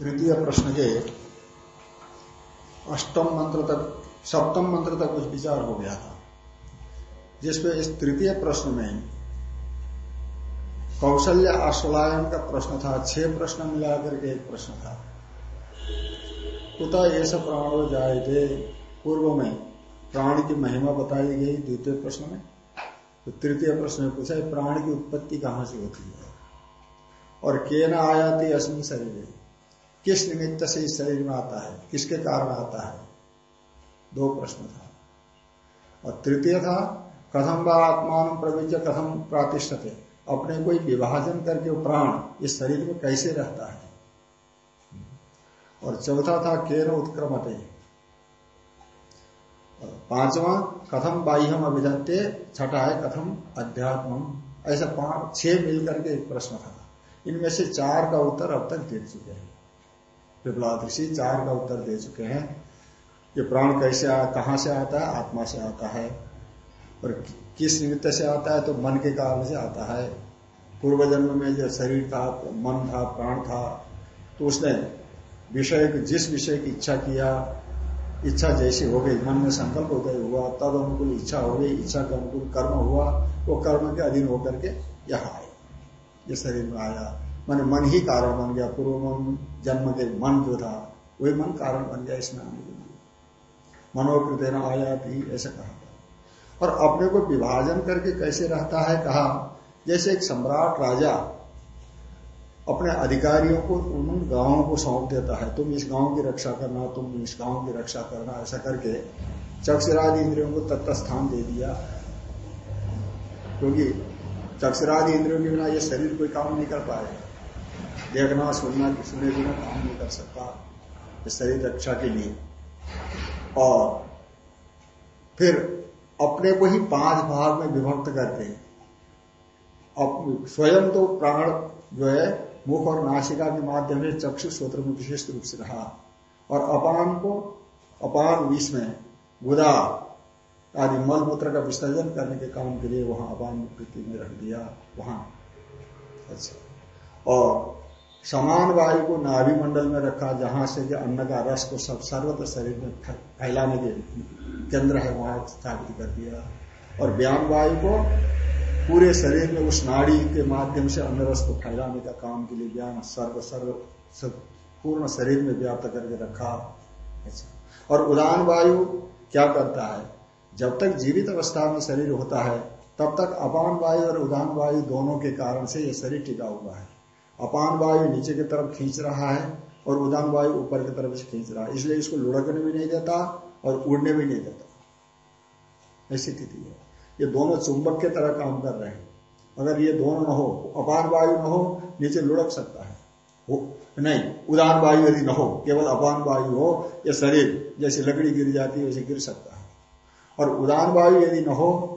तृतीय प्रश्न के अष्टम मंत्र तक, सप्तम मंत्र तक कुछ विचार हो गया था। जिसमें इस तृतीय प्रश्न में कौशल्य आश्वलायन का प्रश्न था, छह प्रश्न मिलाकर के एक प्रश्न था। कुता प्राणो जाए थे पूर्व में प्राण की महिमा बताई गई, द्वितीय प्रश्न में। तो तृतीय प्रश्न में पूछा प्राण की उत्पत्ति कहाँ से होती है? और के न आयाति अस्मिन शरीर? किस निमित्त से इस शरीर में आता है? किसके कारण आता है? दो प्रश्न था। और तृतीय था, कथम व आत्मान प्रविज्य कथम प्रातिष्ठते। अपने कोई विभाजन करके प्राण इस शरीर में कैसे रहता है? और चौथा था, केन उत्क्रमते? पांचवा कथम बाह्यम अभिधत्ते छठा है कथम अध्यात्म ऐसा पाँच छह मिलकर के एक प्रश्न था। इनमें से चार का उत्तर अब तक दे चुके हैं। विप्लाद ऋषि चार का उत्तर दे चुके हैं। ये प्राण कैसे आ, कहाँ से आता है? आत्मा से आता है। और किस निमित्त से आता है? तो मन के कारण से आता है। पूर्व जन्म में जो शरीर था मन था प्राण था तो उसने विषय जिस विषय की इच्छा किया इच्छा जैसी हो गई, मन में संकल्प उदय हुआ तब अनुकूल इच्छा हो गई, इच्छा के अनुकूल कर्म हुआ, वो कर्म के अधीन होकर के यहाँ आए। ये शरीर में आया। मैंने मन ही कारण बन गया। पूर्व मन, जन्म के मन जो था, वही मन कारण बन गया इसमें आने के लिए। मनोकृत आया थी ऐसा कहा था। और अपने को विभाजन करके कैसे रहता है, कहा, जैसे एक सम्राट राजा अपने अधिकारियों को गाँवों को सौंप देता है, तुम इस गाँव की रक्षा करना, तुम इस गाँव की रक्षा करना, ऐसा करके चक्षरादि इंद्रियों को तत्त स्थान दे दिया। क्योंकि चक्षरादि इंद्रियों के बिना ये शरीर कोई काम नहीं कर पाए। देखना, सुनना, सुने बिना काम नहीं कर सकता इस शरीर रक्षा के लिए। और फिर अपने को ही पाँच भाग में विभक्त करते स्वयं तो प्राण जो है मुख और नासिका के माध्यम से चक्षु सूत्र में विशेष रूप से रहा और अपान को अपान विष में गुदा आदि मल मूत्र का विसर्जन करने के काम के लिए वहाँ अपान वृत्ति में रख दिया, वहाँ। अच्छा। और समान वायु को नाभि मंडल में रखा, जहाँ से कि अन्न का रस को सब सर्वत्र शरीर में फैलाने के केंद्र है, वहाँ स्थापित कर दिया। और व्याम वायु को पूरे शरीर में उस नाड़ी के माध्यम से अन्न रस को फैलाने का काम के लिए ज्ञान सर्व सर्व सब पूर्ण शरीर में व्याप्त करके रखा अच्छा और उदान वायु क्या करता है? जब तक जीवित अवस्था में शरीर होता है, तब तक अपान वायु और उदान वायु दोनों के कारण से यह शरीर टिका हुआ है। अपान वायु नीचे की तरफ़ खींच रहा है और उदान वायु ऊपर की तरफ़ से खींच रहा है। इसलिए इसको लुढ़कने भी नहीं देता और उड़ने भी नहीं देता। ऐसी स्थिति है। ये दोनों चुंबक के तरह काम कर रहे हैं। अगर ये दोनों न हो, अपान वायु न हो, नीचे लुढ़क सकता है। हो, नहीं, उदान वायु यदि न हो, केवल अपान वायु हो, या शरीर जैसे लकड़ी गिर जाती है, वैसे गिर सकता है। और उदान वायु यदि न हो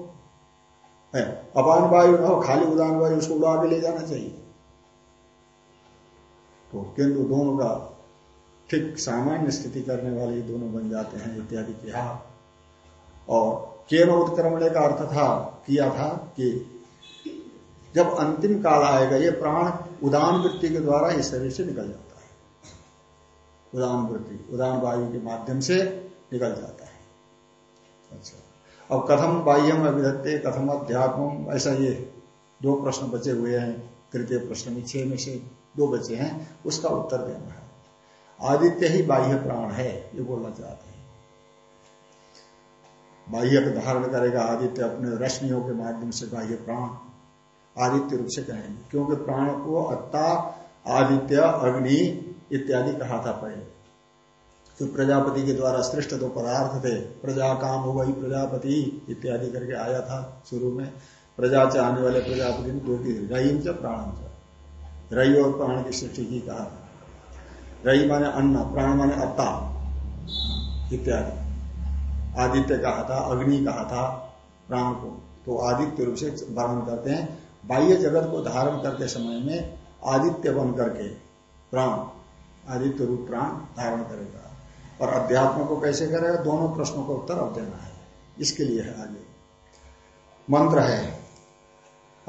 अपान वायु न हो, खाली उदान वायु, उसको उड़ा के ले जाना चाहिए। तो किंतु दोनों का ठीक सामान्य स्थिति करने वाले दोनों बन जाते हैं, इत्यादि किया और केन उत्क्रमण का अर्थ था, किया था कि जब अंतिम काल आएगा, ये प्राण उदान वृत्ति के द्वारा इस शरीर से निकल जाता है। उदान वृत्ति, उदान वायु के माध्यम से निकल जाता है। अच्छा। अब कथम बाह्यम अभिधत्ते, कथम अध्यात्म ऐसा ये दो प्रश्न बचे हुए हैं, तृतीय प्रश्न में छह में से दो बचे हैं, उसका उत्तर देना है। आदित्य ही बाह्य प्राण है, ये बोलना चाहते हैं। बाह्य धारण करेगा, आदित्य अपने रश्मियों के माध्यम से बाह्य प्राण आदित्य रूप से कहेंगे। क्योंकि प्राण को अत्ता, आदित्य, अग्नि इत्यादि कहा था पहले। तो प्रजापति के द्वारा सृष्ट दो पदार्थ थे। प्रजा काम हो गई प्रजापति इत्यादि करके आया था शुरू में। प्रजा चाहने वाले प्रजापति ने दो की च प्राण च रही और प्राण की सृष्टि की कहा रही माने अन्न, प्राण माने अत्ता इत्यादि। आदित्य कहा था अग्नि कहा था प्राण को तो आदित्य रूप से वर्णन करते हैं बाह्य जगत को धारण करते समय में आदित्य बन करके प्राण आदित्य रूप प्राण धारण करेगा। और अध्यात्म को कैसे करेगा? दोनों प्रश्नों का उत्तर अब देना है। इसके लिए है आगे। मंत्र है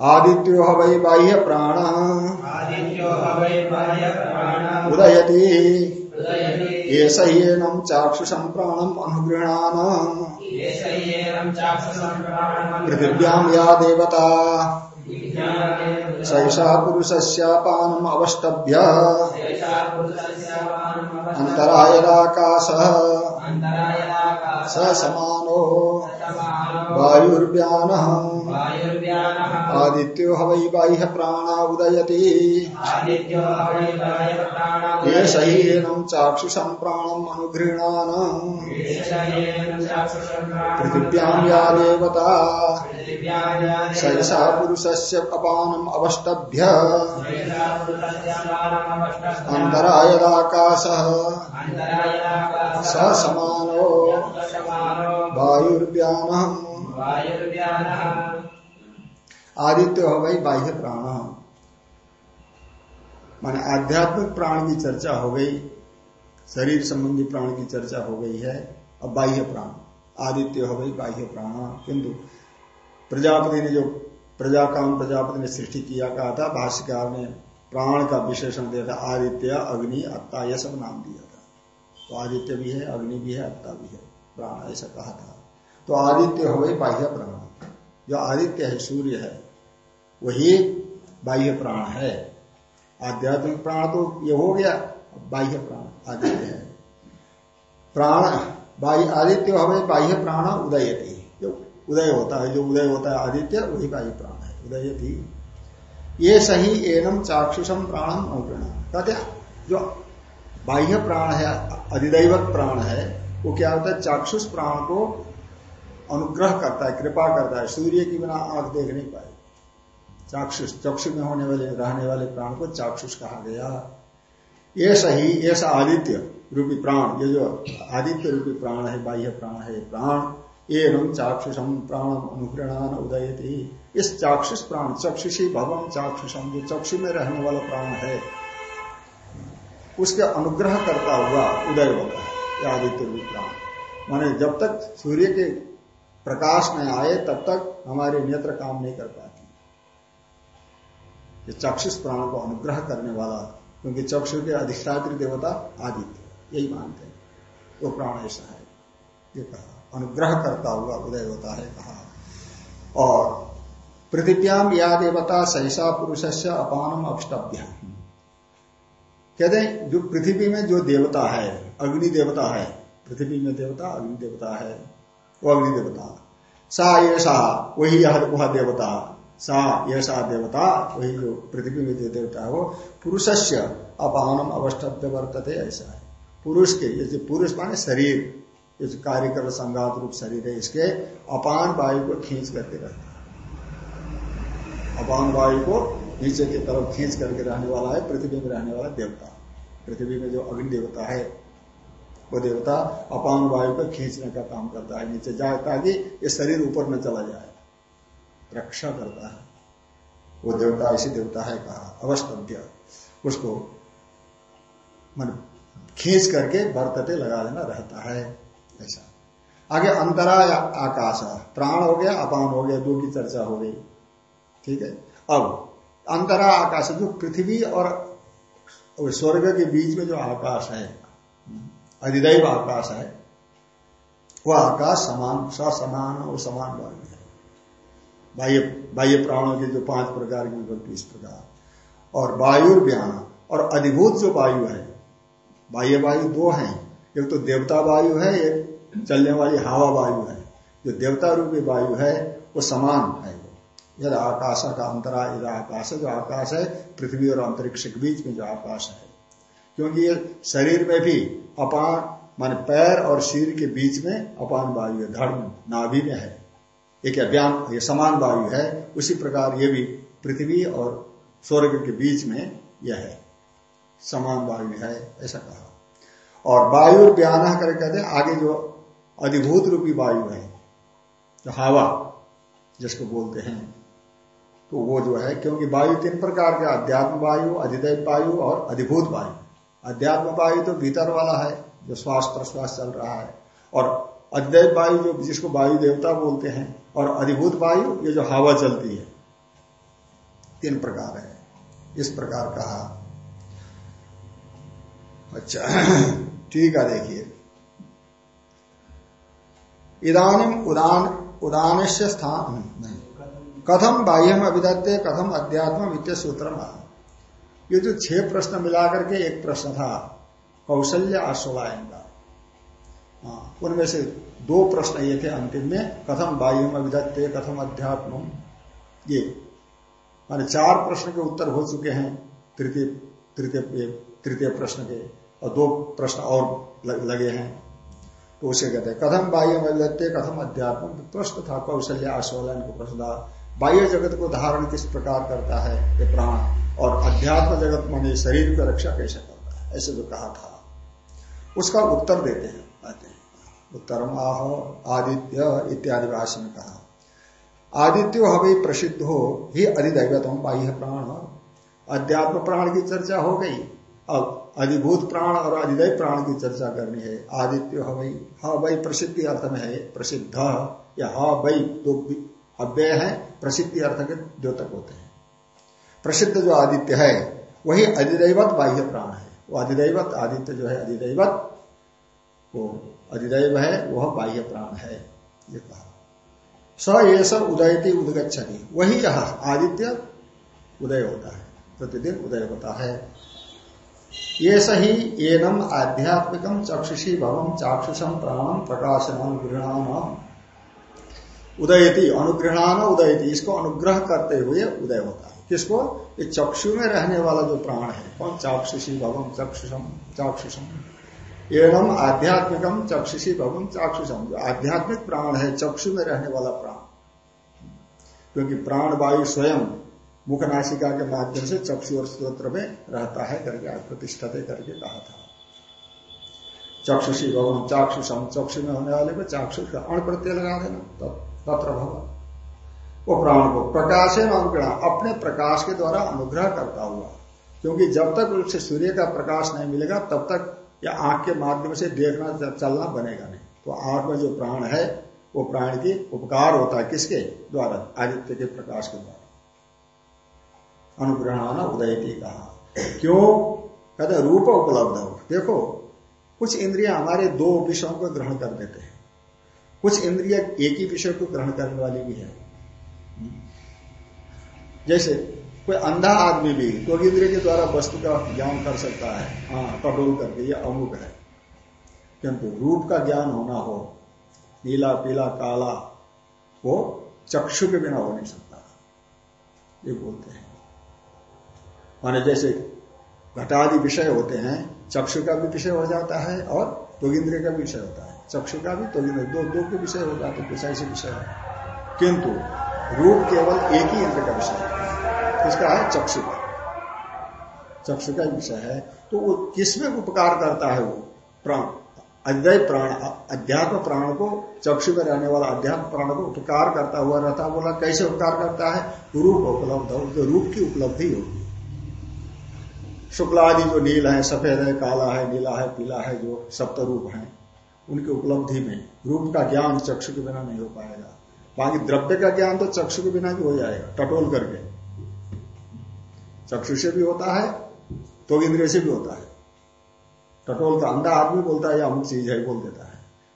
आदित्यो वै बाह्य प्राण। आदित्यो वै बाह्य प्राण। उदयति। उदयति एष ह्येनं चाक्षुषं प्राणम अनुगृह्णान् येषयेनं चाक्षुषं प्राणम् पृथिव्यां या देवता। सैषा पुरुषस्यापानम् अवष्टभ्य। एषा स समानो वायुर्व्यानः। आदित्यो ह वै बाह्य प्राणा उदयति। चाक्षुषं प्राणम् अनुगृह्णान्। येषयेनं चाक्षुषं प्राणम् पृथिव्यां या देवता। सैषा पुरुषस्य अपानम् अवष्टभ्य। अन्तरायदाकाशः। स समानो वायुर्व्यानः आदित्य हो गई बाह्य प्राण। माने आध्यात्मिक प्राण की चर्चा हो गई शरीर संबंधी प्राण की चर्चा हो गई है अब बाह्य प्राण। आदित्य हो गई बाह्य प्राण। किंतु प्रजापति ने जो प्रजा काम प्रजापति ने सृष्टि किया कहा था भाष्यकार ने प्राण का विशेषण दिया था आदित्य अग्नि अत्ता यह सब नाम दिया था। तो आदित्य भी है अग्नि भी है अत्ता भी है। प्राण, ऐसा कहा था। तो आदित्य हो गई बाह्य प्राण। जो आदित्य है, सूर्य है, वही बाह्य प्राण है। आध्यात्मिक प्राण तो ये हो गया, बाह्य प्राण, आदित्य है। प्राण, बाह्य, आदित्य हमें बाह्य प्राण उदय थी जो उदय होता है, जो उदय होता है आदित्य, वही बाह्य प्राण है उदय थी ये सही एनम चाक्षुषम प्राणम अनुग्रहण कहते जो बाह्य प्राण है, अधिदैवत प्राण है वो क्या होता है, चाक्षुष प्राण को अनुग्रह करता है, कृपा करता है, सूर्य की बिना आँख देख नहीं पाए। चाक्षुष, चक्षु में होने वाले, रहने वाले प्राण को चाक्षुष कहा गया। ये सही ऐसा आदित्य रूपी प्राण, ये जो आदित्य रूपी प्राण है, बाह्य प्राण है प्राण, एवं चाक्षुषम प्राण अनुग्रहण उदय इस चाक्षुष प्राण, चक्षुषी भवन चाक्षुषम जो चक्षु में रहने वाला प्राण है, उसके अनुग्रह करता हुआ उदय होता है। आदित्य रूपी प्राण माने जब तक सूर्य के प्रकाश में आए, तब तक हमारे नेत्र काम नहीं कर पाती। ये चक्षुष प्राण को अनुग्रह करने वाला, क्योंकि चक्षु के अधिष्ठात्री देवता आदित्य यही मानते हैं। वो प्राण ऐसा है, ये कहा। अनुग्रह करता हुआ उदय होता है, कहा। और पृथिव्याम या देवता सहिषा पुरुष से अपानम अष्टभ्य। कहते हैं, जो पृथ्वी में जो देवता है, अग्नि देवता है, पृथ्वी में देवता, अग्नि देवता है, वो अग्नि देवता। सा ये सा वही यह, वह देवता। सा ये सा देवता, वही जो पृथ्वी में जो देवता है, वो से अपानम अवस्थव्य वर्तते, ऐसा है। पुरुष के, ये पुरुष माने शरीर, ये जो कार्य कर संघात रूप शरीर है, इसके अपान वायु को खींच करके रहता है। अपान वायु को नीचे की तरफ़ खींच करके रहने वाला है, पृथ्वी में रहने वाला देवता। पृथ्वी में जो अग्नि देवता है, वो देवता अपान वायु को खींचने का काम करता है, नीचे जाए ताकि ये शरीर ऊपर न चला जाए। रक्षा करता है। वो देवता ऐसी देवता है कहा अवस्तभ्य उसको मन खींच करके बरतते लगा देना रहता है, ऐसा। आगे अंतरा आकाश, प्राण हो गया, अपान हो गया, दो की चर्चा हो गई। ठीक है? अब अंतरा आकाश जो पृथ्वी और स्वर्ग के बीच में जो आकाश है, अधिदैव आकाश है वह आकाश समान समान और समान वायु है। बाह्य बाह्य प्राणों के जो पाँच प्रकार की विभक्ति इस प्रकार। और वायु और अधिभूत जो वायु है, बाह्य वायु दो हैं। एक तो देवता वायु है, एक चलने वाली हवा वायु है। जो देवता रूपी वायु है, वो समान है। यदि आकाश का अंतरा यदि आकाश है, जो आकाश है, पृथ्वी और अंतरिक्ष के बीच में जो आकाश है। क्योंकि ये शरीर में भी अपान, मान पैर और सिर के बीच में अपान वायु है, धर्म नाभि में है। एक अभियान ये समान वायु है, उसी प्रकार ये भी पृथ्वी और स्वर्ग के बीच में यह है। समान वायु है, ऐसा कहा। और वायु व्यान कर कहते आगे जो अधिभूत रूपी वायु है, जो हवा, जिसको बोलते हैं तो वो जो है, क्योंकि वायु तीन प्रकार के, अध्यात्म वायु, अधिदैव वायु और अधिभूत वायु। अध्यात्म वायु तो भीतर वाला है, जो श्वास प्रश्वास चल रहा है। और अधिदैव वायु जो, जिसको वायु देवता बोलते हैं, और अधिभूत वायु, ये जो हवा चलती है, तीन प्रकार है। इस प्रकार कहा अच्छा ठीक है, देखिए। इदानिम उदान उदान से स्थान कथम बाह्यम अभिदत्ते कथम अध्यात्म वित्त सूत्र ये जो छह प्रश्न मिलाकर के एक प्रश्न था कौशल्य आश्वलायन का हाँ, उनमें से दो प्रश्न ये थे अंतिम में कथम बाह्यम अभिदत्ते कथम अध्यात्म ये माने चार प्रश्न के उत्तर हो चुके हैं तृतीय तृतीय तृतीय प्रश्न के और दो प्रश्न और लगे हैं। तो उसे कहते हैं कथम बाह्य अभिदत्ते कथम अध्यात्म प्रश्न था कौशल्य आश्वलन को प्रश्न था। बाह्य जगत को धारण किस प्रकार करता है ये प्राण और अध्यात्म जगत माने शरीर की रक्षा कैसे करता है? ऐसे जो कहा था। उसका उत्तर देते हैं कहते हैं। उत्तरम आह, आदित्य इत्यादि भाषा में कहा। आदित्यो हवे प्रसिद्ध, हो ही अधिदैवत बाह्य प्राण। अध्यात्म प्राण की चर्चा हो गई। अब अधिभूत प्राण और अधिदय प्राण की चर्चा करनी है। आदित्य हवई हा वही प्रसिद्धि अर्थ में है प्रसिद्ध। या हा वही दो अव्यय है, प्रसिद्धि अर्थ के द्योतक होते हैं। प्रसिद्ध जो आदित्य है, वही अधिदैवत बाह्य प्राण है। वो अधिदैवत, आदित्य जो है, अधिदैवत, वो अधिदैव है, वह बाह्य प्राण है, ये कहा। स ये सब उदयती उदगछति वही यह आदित्य उदय होता है, प्रतिदिन उदय होता है। ये सही एनम आध्यात्मिकम चक्षुषी भवम चाक्षुषम प्राणम प्रकाशन अनुग्रहणान उदयती अनुग्रहणान उदयती। इसको अनुग्रह करते हुए उदय होता है। किसको? ये चक्षु में रहने वाला जो प्राण है, कौन? चाक्षुषी भवम चक्षुषम चाक्षुषम एवं आध्यात्मिकम चक्षुषी भवम चाक्षुषम जो आध्यात्मिक प्राण है, चक्षु में रहने वाला प्राण। क्योंकि प्राण वायु स्वयं मुखनाशिका के माध्यम से चक्षु और स्त्रोत्र में रहता है, करके प्रतिष्ठते करके कहा था। चक्षुषी भवन चाक्षुषम चक्षु में होने वाले को चाक्षुष अण प्रत्यय लगा देना तत्र भवन वो प्राण को प्रकाश है अनुग्रह अपने प्रकाश के द्वारा अनुग्रह करता हुआ। क्योंकि जब तक उससे सूर्य का प्रकाश नहीं मिलेगा, तब तक या आँख के माध्यम से देखना, चलना बनेगा नहीं। तो आँख में जो प्राण है, वो प्राण की उपकार होता है किसके द्वारा? आदित्य के प्रकाश के द्वारा। अनुग्रहण उदयती कहा। क्यों? कहते रूप उपलब्ध हो। देखो, कुछ इंद्रिया हमारे दो विषयों को ग्रहण कर देते हैं। कुछ इंद्रिय एक ही विषय को ग्रहण करने वाली भी है। जैसे कोई अंधा आदमी भी तो इंद्रिय के द्वारा वस्तु का ज्ञान कर सकता है हाँ कटोल करके, ये अमुक है। किंतु रूप का ज्ञान होना हो, नीला, पीला, काला, वो चक्षु के बिना हो नहीं सकता। ये बोलते हैं। माने जैसे घटादि विषय होते हैं, चक्षु का भी विषय हो जाता है और तोगिंद्रिय का भी विषय होता है। चक्षु का भी तोगिंद्र दो दो के विषय हो जाते कुछ ऐसे विषय है किंतु रूप केवल एक ही इंद्र का विषय है। इसका है चक्षु का चक्षु का विषय है। तो वो किसमें उपकार करता है वो? प्राण। अद्वय प्राण, अध्यात्म प्राण को, चक्षु में रहने वाला अध्यात्म प्राण को उपकार करता हुआ रहता बोला कैसे उपकार करता है? रूप उपलब्ध हो, जो रूप की उपलब्धि होगी शुक्लादि जो नील है, सफ़ेद है, काला है, नीला है, पीला है, जो सप्त रूप है। उनकी उपलब्धि में, रूप का ज्ञान चक्षु के बिना नहीं हो पाएगा। बाकी द्रव्य का ज्ञान तो चक्षु के बिना भी हो जाएगा, टटोल करके। चक्षु से भी होता है तो इंद्रिय से भी होता है। टटोल का अंधा आदमी बोलता है या अमुक चीज़ है, बोल देता है।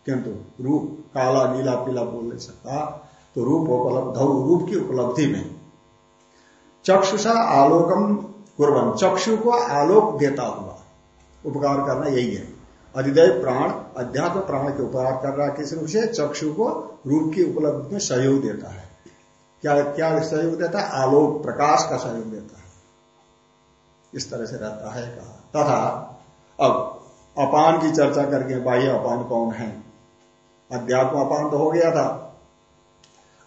किंतु रूप, काला, नीला, पीला बोल नहीं सकता। तो रूप उपलब्ध रूप की उपलब्धि में। चक्षुषा आलोकम कुर्बन चक्षु को आलोक देता हुआ। उपकार करना यही है। अधिदय प्राण, अध्यात्म प्राण के उपकार कर रहा है किस रूप से चक्षु को रूप की उपलब्धि में सहयोग देता है। क्या क्या सहयोग देता है? आलोक प्रकाश का सहयोग देता है। इस तरह से रहता है कहा। तथा, अब, अपान की चर्चा करके बाह्य अपान कौन है? अध्यात्म अपान तो हो गया था।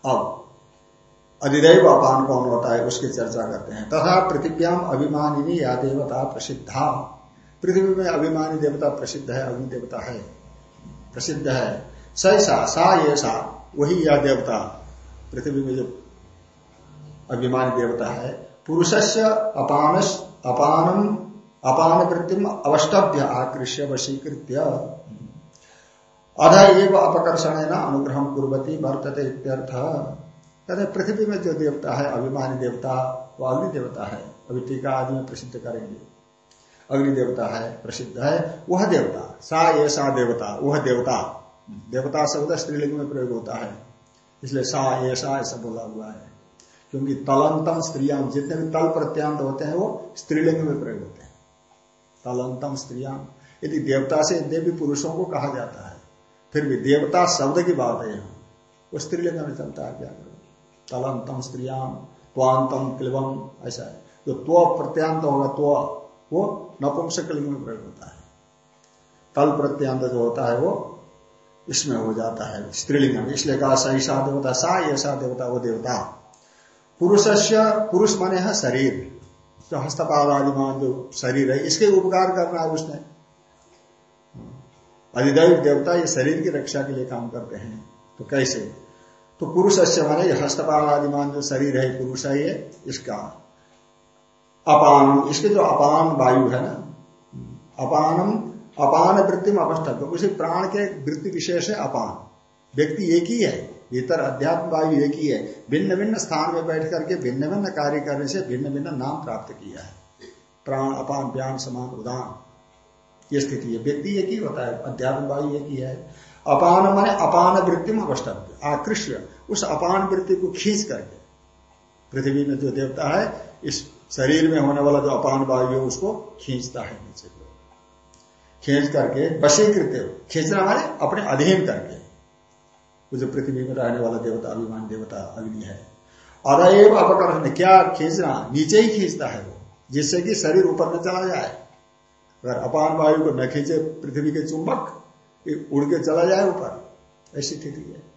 अब, अधिदैव अपान कौन होता है? उसकी चर्चा करते हैं। तथा पृथ्व्याम अभिमानिनी या देवता प्रसिद्धा पृथ्वी में अभिमानी देवता प्रसिद्ध है, अग्नि देवता है, प्रसिद्ध है। सैसा सा ये सा, वही यह देवता पृथ्वी में जो अभिमानी देवता है। पुरुष से अपान अपानम अपान वृत्तिम अवस्टभ्य आकृष्य वशीकृत्य। अध एव अपकर्षण अनुग्रह कुरती वर्तते इत्यर्थ। कहते पृथ्वी में जो देवता है, अभिमानी देवता, वो अग्नि देवता है। अभी टीका आदि में प्रसिद्ध करेंगे। अग्नि देवता है, प्रसिद्ध है, वह देवता, सा ये सा देवता, वह देवता। देवता शब्द स्त्रीलिंग में प्रयोग होता है। इसलिए सा ये सा ऐसा बोला हुआ है। क्योंकि तलंतम स्त्रियाम जितने भी तल प्रत्यांत होते हैं, वो स्त्रीलिंग में प्रयोग होते हैं। तलंतम स्त्रियाम यदि देवता से देवी पुरुषों को कहा जाता है, फिर भी देवता शब्द की बात है यहाँ। वो स्त्रीलिंग में चलता है, क्या करो? तलंतम स्त्रियाम त्वांतम क्लिबम ऐसा है। जो त्व प्रत्यांत होगा, त्व, वो नपुंसक लिंग में प्रयोग होता है। तल प्रत्यांत जो होता है वो इसमें हो जाता है स्त्रीलिंग में इसलिए कहा सही सा देवता, सा ऐसा देवता, वो देवता। पुरुष पुरुष माने है शरीर। जो हस्तपाद आदिमान जो शरीर है, इसके उपकार करना है उसने। अधिदैव देवता ये शरीर की रक्षा के लिए काम करते हैं। तो कैसे? तो पुरुष अश्य माने हस्तपाद आदिमान जो शरीर है, पुरुष है ये, इसका अपान इसके जो अपान वायु है ना, अपानम, अपान वृत्ति में अवस्था उसी प्राण के वृत्ति विशेष है अपान। व्यक्ति एक ही है, भीतर अध्यात्म वायु एक ही है भिन्न भिन्न स्थान में बैठ करके भिन्न भिन्न कार्य करने से भिन्न भिन्न नाम प्राप्त किया है। प्राण, अपान व्यान समान, उदान, ये स्थिति है। व्यक्ति एक ही होता है, अध्यात्म वायु एक ही है। अपान माने अपान वृत्ति में अवस्था आकृष्य, उस अपान वृत्ति को खींच करके। पृथ्वी में जो देवता है, इस शरीर में होने वाला जो अपान वायु है, उसको खींचता है नीचे को खींच करके वशीकृत खींचना माने अपने अधीन करके। जो पृथ्वी में रहने वाला देवता, अभिमान देवता, अग्नि है। अदैव अपकर्षण क्या खींचना? नीचे ही खींचता है वो, जिससे कि शरीर ऊपर न चला जाए। अगर अपान वायु को न खींचे पृथ्वी के चुंबक उड़ के चला जाए ऊपर। ऐसी स्थिति है।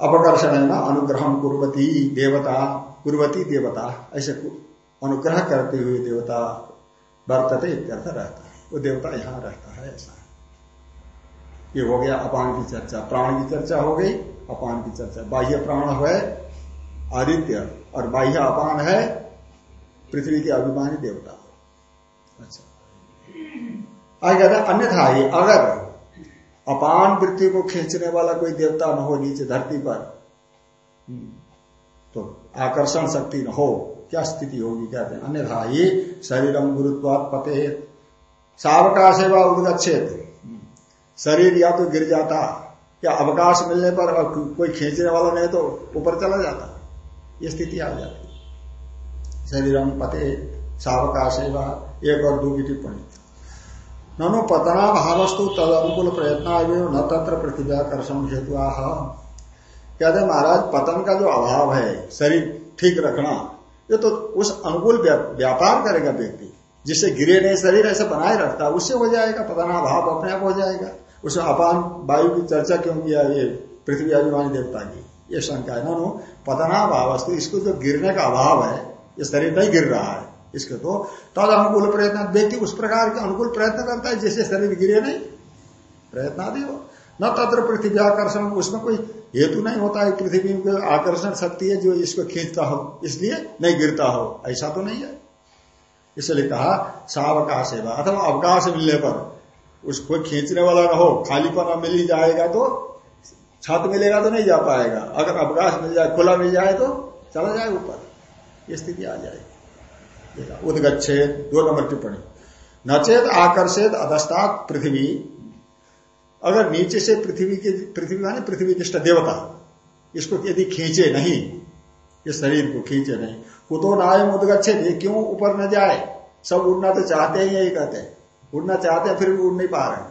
अपकर्षण है ना अनुग्रह कुर्वती देवता। कुर्वती देवता, ऐसे अनुग्रह करते हुए देवता वर्तते इत्यर्थ रहता है। वो देवता यहाँ रहता है ऐसा। ये हो गया अपान की चर्चा। प्राण की चर्चा हो गई, अपान की चर्चा। बाह्य प्राण है, आदित्य, और बाह्य अपान है, पृथ्वी के अभिमानी देवता। अच्छा। आगे कहते अन्यथा ही अगर अपान वृत्ति को खींचने वाला कोई देवता न हो नीचे धरती पर आकर्षण शक्ति न हो, क्या स्थिति होगी कहते हैं। अन्यथा ही शरीरम गुरुत्वात पते सावकाश है व उदगछेद शरीर या तो गिर जाता, या अवकाश मिलने पर कोई खींचने वाला नहीं तो ऊपर चला जाता। ये स्थिति आ जाती शरीरम पते सावकाश एक और दो की टिप्पणी। ननु पतना भावस्तु तद अनुकूल प्रयत्न न तत्र पृथ्व्याकर्षण हेतु कहते महाराज, पतन का जो अभाव है, शरीर ठीक रखना, ये तो उस अनुकूल व्यापार करेगा व्यक्ति। जिससे गिरे नहीं, शरीर ऐसे बनाए रखता है उससे हो जाएगा, पतना भाव अपने आप हो जाएगा। उसमें अपान वायु की चर्चा क्यों किया, ये पृथ्वी अभिमानी देवता की? ये शंका है। नो पतना भाव इसको जो गिरने का अभाव है, ये शरीर नहीं गिर रहा है। इसके तो तद अनुकूल प्रयत्न, व्यक्ति उस प्रकार के अनुकूल प्रयत्न करता है, जिससे शरीर गिरे नहीं। प्रयत्न आदि हो। न तत्र पृथ्वी आकर्षण उसमें कोई हेतु नहीं होता है, पृथ्वी में आकर्षण शक्ति है जो इसको खींचता हो, इसलिए नहीं गिरता हो, ऐसा तो नहीं है। इसलिए कहा, सावकाश सेवा अथवा अवकाश मिलने पर उसको खींचने वाला न हो, खालीपना मिल ही जाएगा तो छत मिलेगा तो नहीं जा पाएगा। अगर अवकाश मिल जाए, खुला मिल जाए तो चला जाए ऊपर। ये स्थिति आ जाएगी। उदगछेद दो नंबर टिप्पणी। नचेत आकर्षित अधस्तात् पृथ्वी अगर नीचे से पृथ्वी के, पृथ्वी माने पृथ्वी निष्ठ देवता। इसको यदि खींचे नहीं, इस शरीर को खींचे नहीं कुतो नायम उदगछेद ये क्यों ऊपर न जाए? सब उड़ना तो चाहते ही, यही कहते हैं। उड़ना चाहते हैं, फिर भी उड़ नहीं पा रहे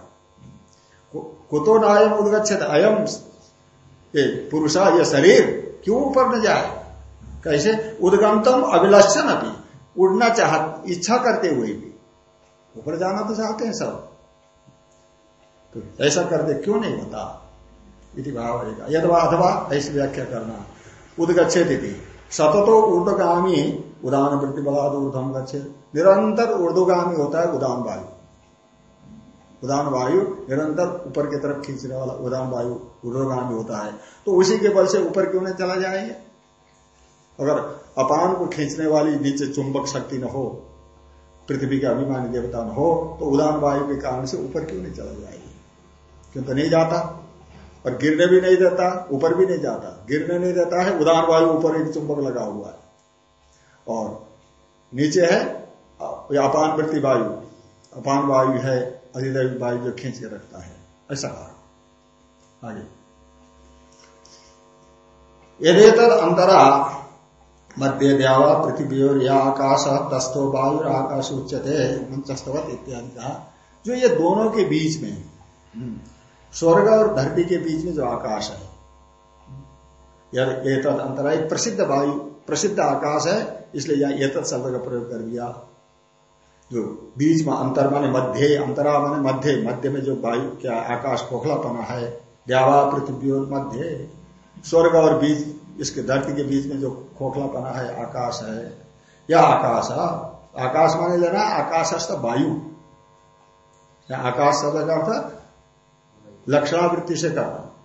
कुतो नायम उदगछेद अयम, ये पुरुषा, ये शरीर, क्यों ऊपर न जाए? कैसे? उदगमतम अभिलक्षण अभी उड़ना चाह, इच्छा करते हुए भी। ऊपर जाना तो चाहते हैं सब। तो ऐसा करते क्यों नहीं होता? इति भाव रहेगा यदवा अथवा ऐसी व्याख्या करना। उदगछे दीदी सततो ऊर्धगामी उदान बलाद ऊर्धम गच्छे निरंतर ऊर्धगामी होता है उदान वायु। उदान वायु निरंतर ऊपर की तरफ़ खींचने वाला उदान वायु ऊर्धगामी होता है। तो उसी के बल से ऊपर क्यों नहीं चला जाएँगे? अगर अपान को खींचने वाली नीचे चुंबक शक्ति न हो, पृथ्वी के अभिमानी देवता न हो तो उदान वायु के कारण से ऊपर क्यों नहीं चला जाएगी? क्यों तो नहीं जाता? और गिरने भी नहीं देता, ऊपर भी नहीं जाता। गिरने नहीं देता है उदान वायु ऊपर एक चुंबक लगा हुआ है। और नीचे है अपान वृत्ति वायु। अपान वायु है, अधिदैव वायु जो खींच के रखता है। ऐसा कहा। आगे। यदि तद अंतरा मध्य द्यावा पृथ्वी और या आकाश तस्तो वायु आकाश उच्चते मंचस्तवत इत्यादि कहा। जो ये दोनों के बीच में स्वर्ग और धरती के बीच में जो आकाश है यह अंतरा एक प्रसिद्ध वायु, प्रसिद्ध आकाश है, इसलिए यह एतत् शब्द का प्रयोग कर दिया। जो बीच में अंतर माने मध्य, अंतरा माने मध्य मध्य में जो वायु क्या आकाश खोखला पना है द्यावा पृथ्वी और मध्य। स्वर्ग और बीच, इसके धरती के बीच में जो खोखला पना है, आकाश है, यह आकाश आकाश माने लेना आकाशस्थ वायु। आकाश शब्द का अर्थ लक्षणावृत्ति से करना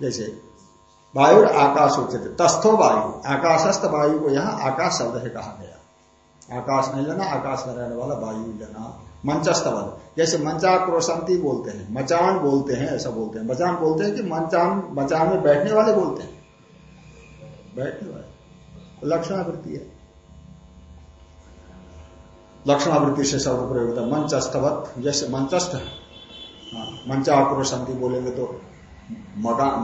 जैसे, वायु आकाश उचित। तस्थो वायु। आकाशस्थ वायु को यहाँ आकाश शब्द है कहा गया। आकाश नहीं लेना, आकाश में रहने वाला वायु लेना। मंचस्थ जैसे मंचाक्रोशंती बोलते हैं, मचान बोलते हैं, ऐसा बोलते हैं। मचान बोलते हैं कि मंचान, मचान में बैठने वाले बोलते हैं। बैठने वाले। लक्षणावृत्ति है। लक्षणावृत्ति से शब्द प्रयोग होता है। मंचस्थवत। जैसे मंचस्थ हाँ, मंचाक्रोशंती बोलेंगे तो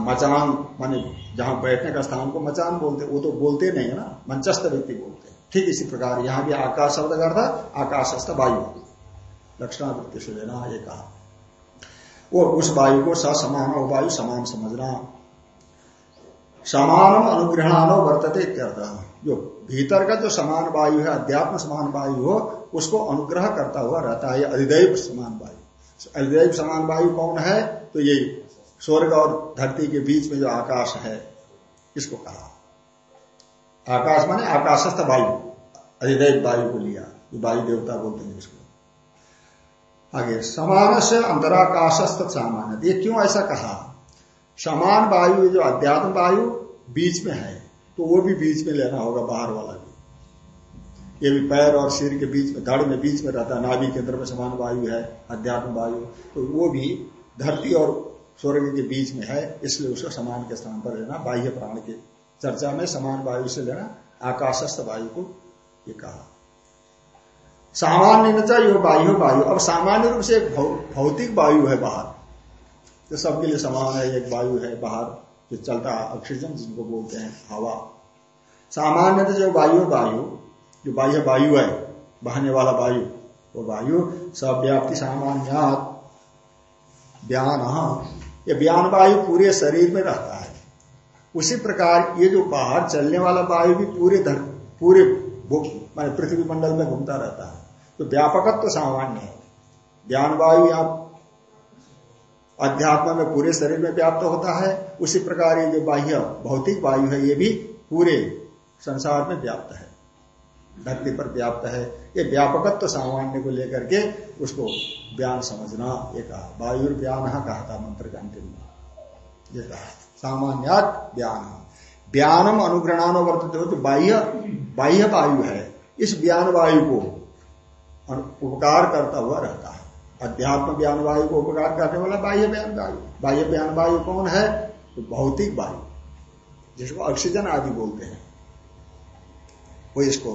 मचान माने जहाँ बैठने का स्थान को मचान बोलते वो तो बोलते नहीं है ना मंचस्थ व्यक्ति बोलते ठीक इसी प्रकार यहाँ भी आकाश शब्द का आकाशस्थ वायु। दक्षिणावृत्ति से लेना ये कहा। वो उस वायु को समान वायु समान समझना। समान अनुग्रहणानो वर्तते इत्यर्थ। जो भीतर का जो समान वायु है अध्यात्म समान वायु हो उसको अनुग्रह करता हुआ रहता है अधिदैव समान वायु। अधिदैव समान वायु कौन है? तो ये स्वर्ग और धरती के बीच में जो आकाश है, इसको कहा। आकाश माने आकाशस्थ वायु, अधिदैव वायु को लिया। वायु देवता बोलते हैं इसको। आगे समान से अंतराकाशस्थ सामान्य। ये क्यों ऐसा कहा? समान वायु जो अध्यात्म वायु बीच में है तो वो भी बीच में लेना होगा बाहर वाला। ये भी पैर और सिर के बीच में धड़ में बीच में रहता है, नाभि केंद्र में समान वायु है, अध्यात्म वायु तो वो भी धरती और स्वर्ग के बीच में है, इसलिए उसको समान के स्थान पर लेना, बाह्य प्राण के चर्चा में समान वायु से लेना, आकाशस्थ वायु को ये कहा। सामान्य यो वायु वायु। अब सामान्य रूप से भौतिक वायु है बाहर, जो सबके लिए समान है, एक वायु है बाहर, जो चलता है, ऑक्सीजन जिनको बोलते हैं, हवा। सामान्य जो वायु वायु। जो बाह्य वायु है, बहने वाला वायु। वो वायु सव्याप्ति सामान्य बयान ये बयान वायु पूरे शरीर में रहता है। उसी प्रकार ये जो बाहर चलने वाला वायु भी पूरे धर, पूरे मान पृथ्वी मंडल में घूमता रहता है। तो व्यापकत्व तो सामान्य है। ज्ञान वायु या अध्यात्म में पूरे शरीर में व्याप्त होता है। उसी प्रकार ये जो बाह्य भौतिक वायु है, ये भी पूरे संसार में व्याप्त है। धरती पर व्याप्त है। ये व्यापकत्व तो सामान्य को लेकर के उसको ज्ञान समझना ये कहा वायु कहा था मंत्र के अंतिम में। ये कहा सामान्य ज्ञान ज्ञानम अनुग्रहणानो वर्तते हो तो बाह्य बाह्य वायु है। इस ज्ञान वायु को उपकार करता हुआ रहता है। अध्यात्म ज्ञान वायु को उपकार करने वाला बाह्य बयान वायु। बाह्य बयान वायु कौन है? तो भौतिक वायु, जिसको ऑक्सीजन आदि बोलते हैं। वो इसको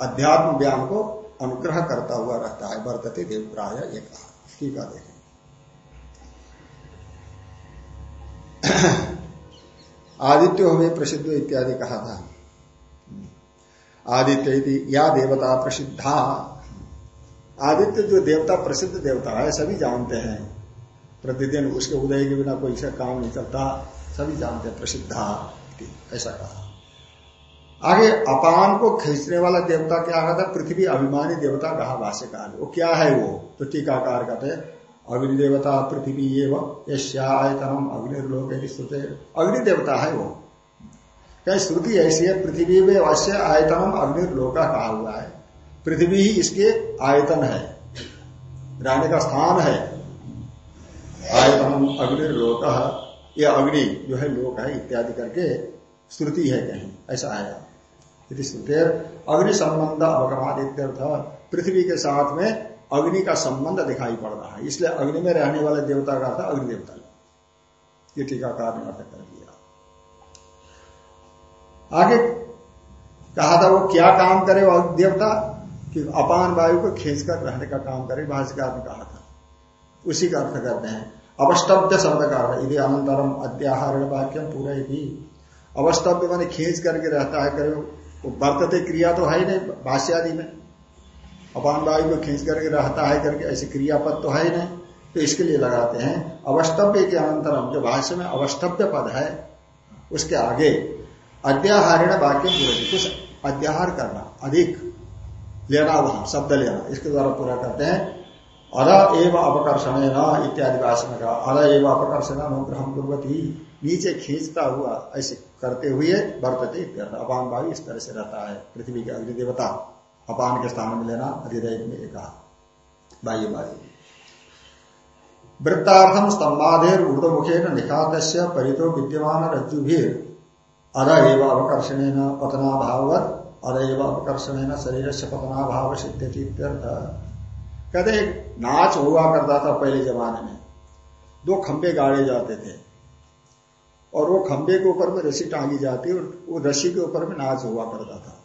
अध्यात्म ज्ञान को अनुग्रह करता हुआ रहता है वर्तते देव प्राय, ये कहा। ठीक है देखें आदित्य हो प्रसिद्ध इत्यादि कहा था। आदित्य या देवता प्रसिद्धा। आदित्य जो देवता, प्रसिद्ध देवता है, सभी जानते हैं। प्रतिदिन उसके उदय के बिना कोई से काम नहीं चलता, सभी जानते हैं, प्रसिद्धा। ऐसा कहा। आगे अपान को खींचने वाला देवता क्या कहा था? पृथ्वी अभिमानी देवता कहा भाष्यकार। वो क्या है वो? तो टीकाकार कहते अग्नि देवता पृथ्वी ये यश्यायतनम अग्निर्लोक श्रुते अग्नि देवता है वो। क्या श्रुति ऐसी है, पृथ्वी में अवश्य आयतनम अग्निर्लोका कहा हुआ है। पृथ्वी ही इसके आयतन है। रहने का स्थान है। आयतन अग्निर्लोक। लोक ये अग्नि जो है लोक है, इत्यादि करके श्रुति है कहीं, ऐसा आया श्रुति अग्नि संबंध अवगमादित्यर्थ। पृथ्वी के साथ में अग्नि का संबंध दिखाई पड़ रहा है। इसलिए अग्नि में रहने वाले देवता का था अग्नि देवता ये टीकाकार ने अर्थ कर दिया। आगे कहा था वो, क्या काम करे वो देवता कि अपान वायु को खींचकर रहने का काम करे। भाष्यकार ने कहा था। उसी का अर्थ करते हैं। अवस्टव्य शब्द का यदि अनंतरम अत्याहार वाक्यम पूरा ही अवस्टव्य मैंने खींच करके रहता है करे वर्तते क्रिया तो है ही नहीं, भाष्य आदि में। अपान वायु को खींच करके रहता है करके ऐसे क्रियापद तो है ही नहीं तो इसके लिए लगाते हैं अवस्तव्य के अनंतरम, जो भाष्य में अवस्तव्य पद है, उसके आगे अध्याहारिण वाक्य पूरा कुछ अध्याहार करना, अधिक लेना वहाँ, शब्द लेना, इसके द्वारा पूरा करते हैं। अध एव अपकर्षण इत्यादि भाषण कहा, अध एव अपकर्षण अनुग्रह पूर्वती नीचे खींचता हुआ ऐसे करते हुए वर्तते अपान वायु इस तरह से रहता है। पृथ्वी के अग्नि देवता, अपान के स्थान में लेना अधिदय में कहा बाह्य वायु वृत्तार्थम स्तंभाधेर ऊर्धमुखे निखात परितो विद्यमान रज्जुभीर अध एव अवकर्षण पतनाभावत अध एव अवकर्षण शरीर से पतनाभाव सिद्ध कहते नाच हुआ करता था पहले जमाने में। दो खंबे गाड़े जाते थे। और वो खंबे के ऊपर में रस्सी टांगी जाती और वो रस्सी के ऊपर में नाच हुआ करता था।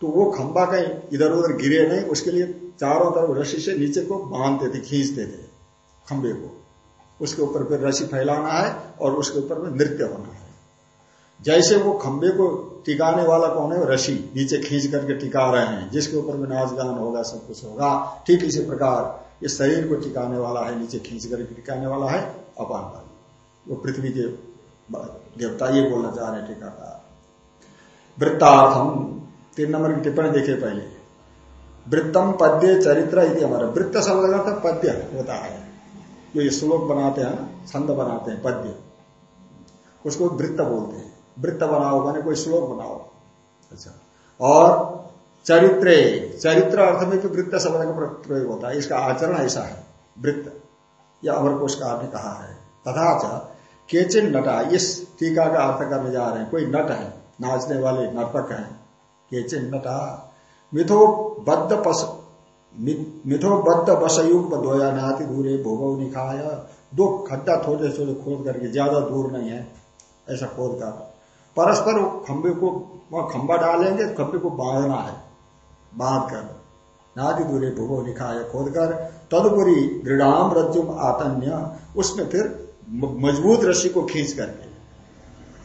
तो वो खंबा कहीं इधर उधर गिरे नहीं, उसके लिए चारों तरफ़ रस्सी से नीचे को बांधते थे, खींचते थे खंबे को। उसके ऊपर फिर रस्सी फैलाना है और उसके ऊपर में नृत्य होना है। जैसे वो खंबे को टिकाने वाला कौन है? रसी नीचे खींच करके टिका रहे हैं। जिसके ऊपर में नाच गान होगा, सब कुछ होगा, ठीक इसी प्रकार ये शरीर को टिकाने वाला है, नीचे खींच करके टिकाने वाला है, अपान वो पृथ्वी के देवता ये बोलना चाह रहे टीकाकार वृत्तार्थम। तीन नंबर की टिप्पणी देखे पहले। वृत्तम पद्य चरित्र यदि हमारा। वृत्त शब्द का पद्य होता है। जो ये श्लोक बनाते हैं, छंद बनाते हैं, पद्य। उसको वृत्त बोलते हैं। वृत्त बनाओ, माने कोई श्लोक बनाओ। अच्छा। और चरित्रे। चरित्र अर्थ में भी वृत्त शब्द का प्रयोग होता है। इसका आचरण ऐसा है। वृत्त। या अमर कोशकार ने कहा है। तथा केचिन नटा इस टीका का अर्थ करने जा रहे हैं, कोई नट है, नाचने वाले नर्तक है, केचिन नटा मिथो बद्ध पस मिथो बसयुग दोया नाति दूरे भोगव निखाय। दो खड्डा, थोड़े थोड़े खोद करके ज़्यादा दूर नहीं है, ऐसा खोद कर। परस्पर खंबे को वहाँ खंबा डालेंगे खंबे को बांधना है, बाँध कर। नादि दूरी भूगो है खोद कर। तदपुरी दृढ़ाम रज्जुम आतन्य। उसमें फिर मज़बूत रस्सी को खींच करके।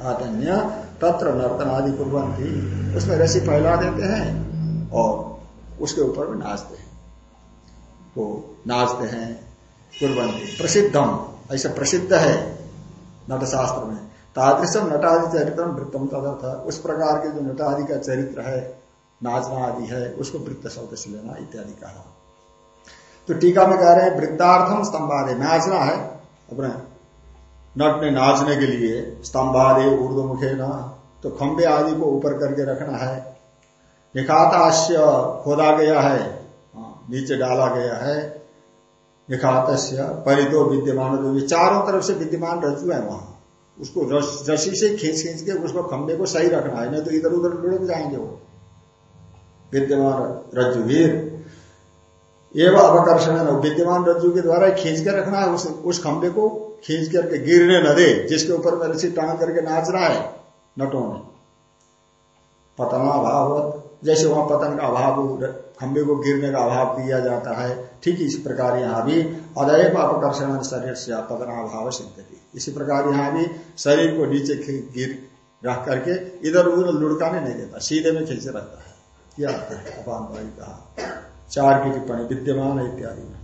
आतन्य तत्र नर्तन आदि कुरबंती उसमें रस्सी फैला देते हैं और उसके ऊपर में नाचते हैं। तो नाचते हैं कुरबंती प्रसिद्धम ऐसा प्रसिद्ध है नटशास्त्र में। तादृशम नटादि चरित्र वृत्तम तदर्थ। उस प्रकार के जो नटादि का चरित्र है, नाचना आदि है, उसको वृत्त शब्द से लेना इत्यादि कहा। तो टीका में कह रहे हैं वृत्तार्थम स्तंभादे। नाचना है, अपने नट में नाचने के लिए स्तंभादे ऊर्द मुखे न तो खंबे आदि को ऊपर करके रखना है। निखाताश्य खोदा गया है हाँ, नीचे डाला गया है। निखात परितो विद्यमान चारों तरफ़ से विद्यमान रज्जु है वहाँ। उसको रसी से खींच खींच के उसको खंबे को सही रखना है नहीं तो इधर उधर लुढ़क जाएँगे वो। विद्यमान रज्जुवीर एवं अवकर्षण विद्यमान रज्जु के द्वारा खींच के रखना है उस, उस खंबे को खींच करके गिरने न दे, जिसके ऊपर में रसी टांग करके नाच रहा है, नटों में। पतना अभाव जैसे वहाँ पतन का अभाव खंबे को गिरने का अभाव दिया जाता है, ठीक इसी प्रकार यहाँ भी अदैव अपकर्षण शरीर से पतनाभाव सिद्ध इसी प्रकार यहाँ भी शरीर को नीचे गिर, रख करके इधर उधर लुड़काने नहीं देता, सीधे में खींचे रहता है। अपान भाई कहा चार की टिप्पणी, विद्यमान इत्यादि में।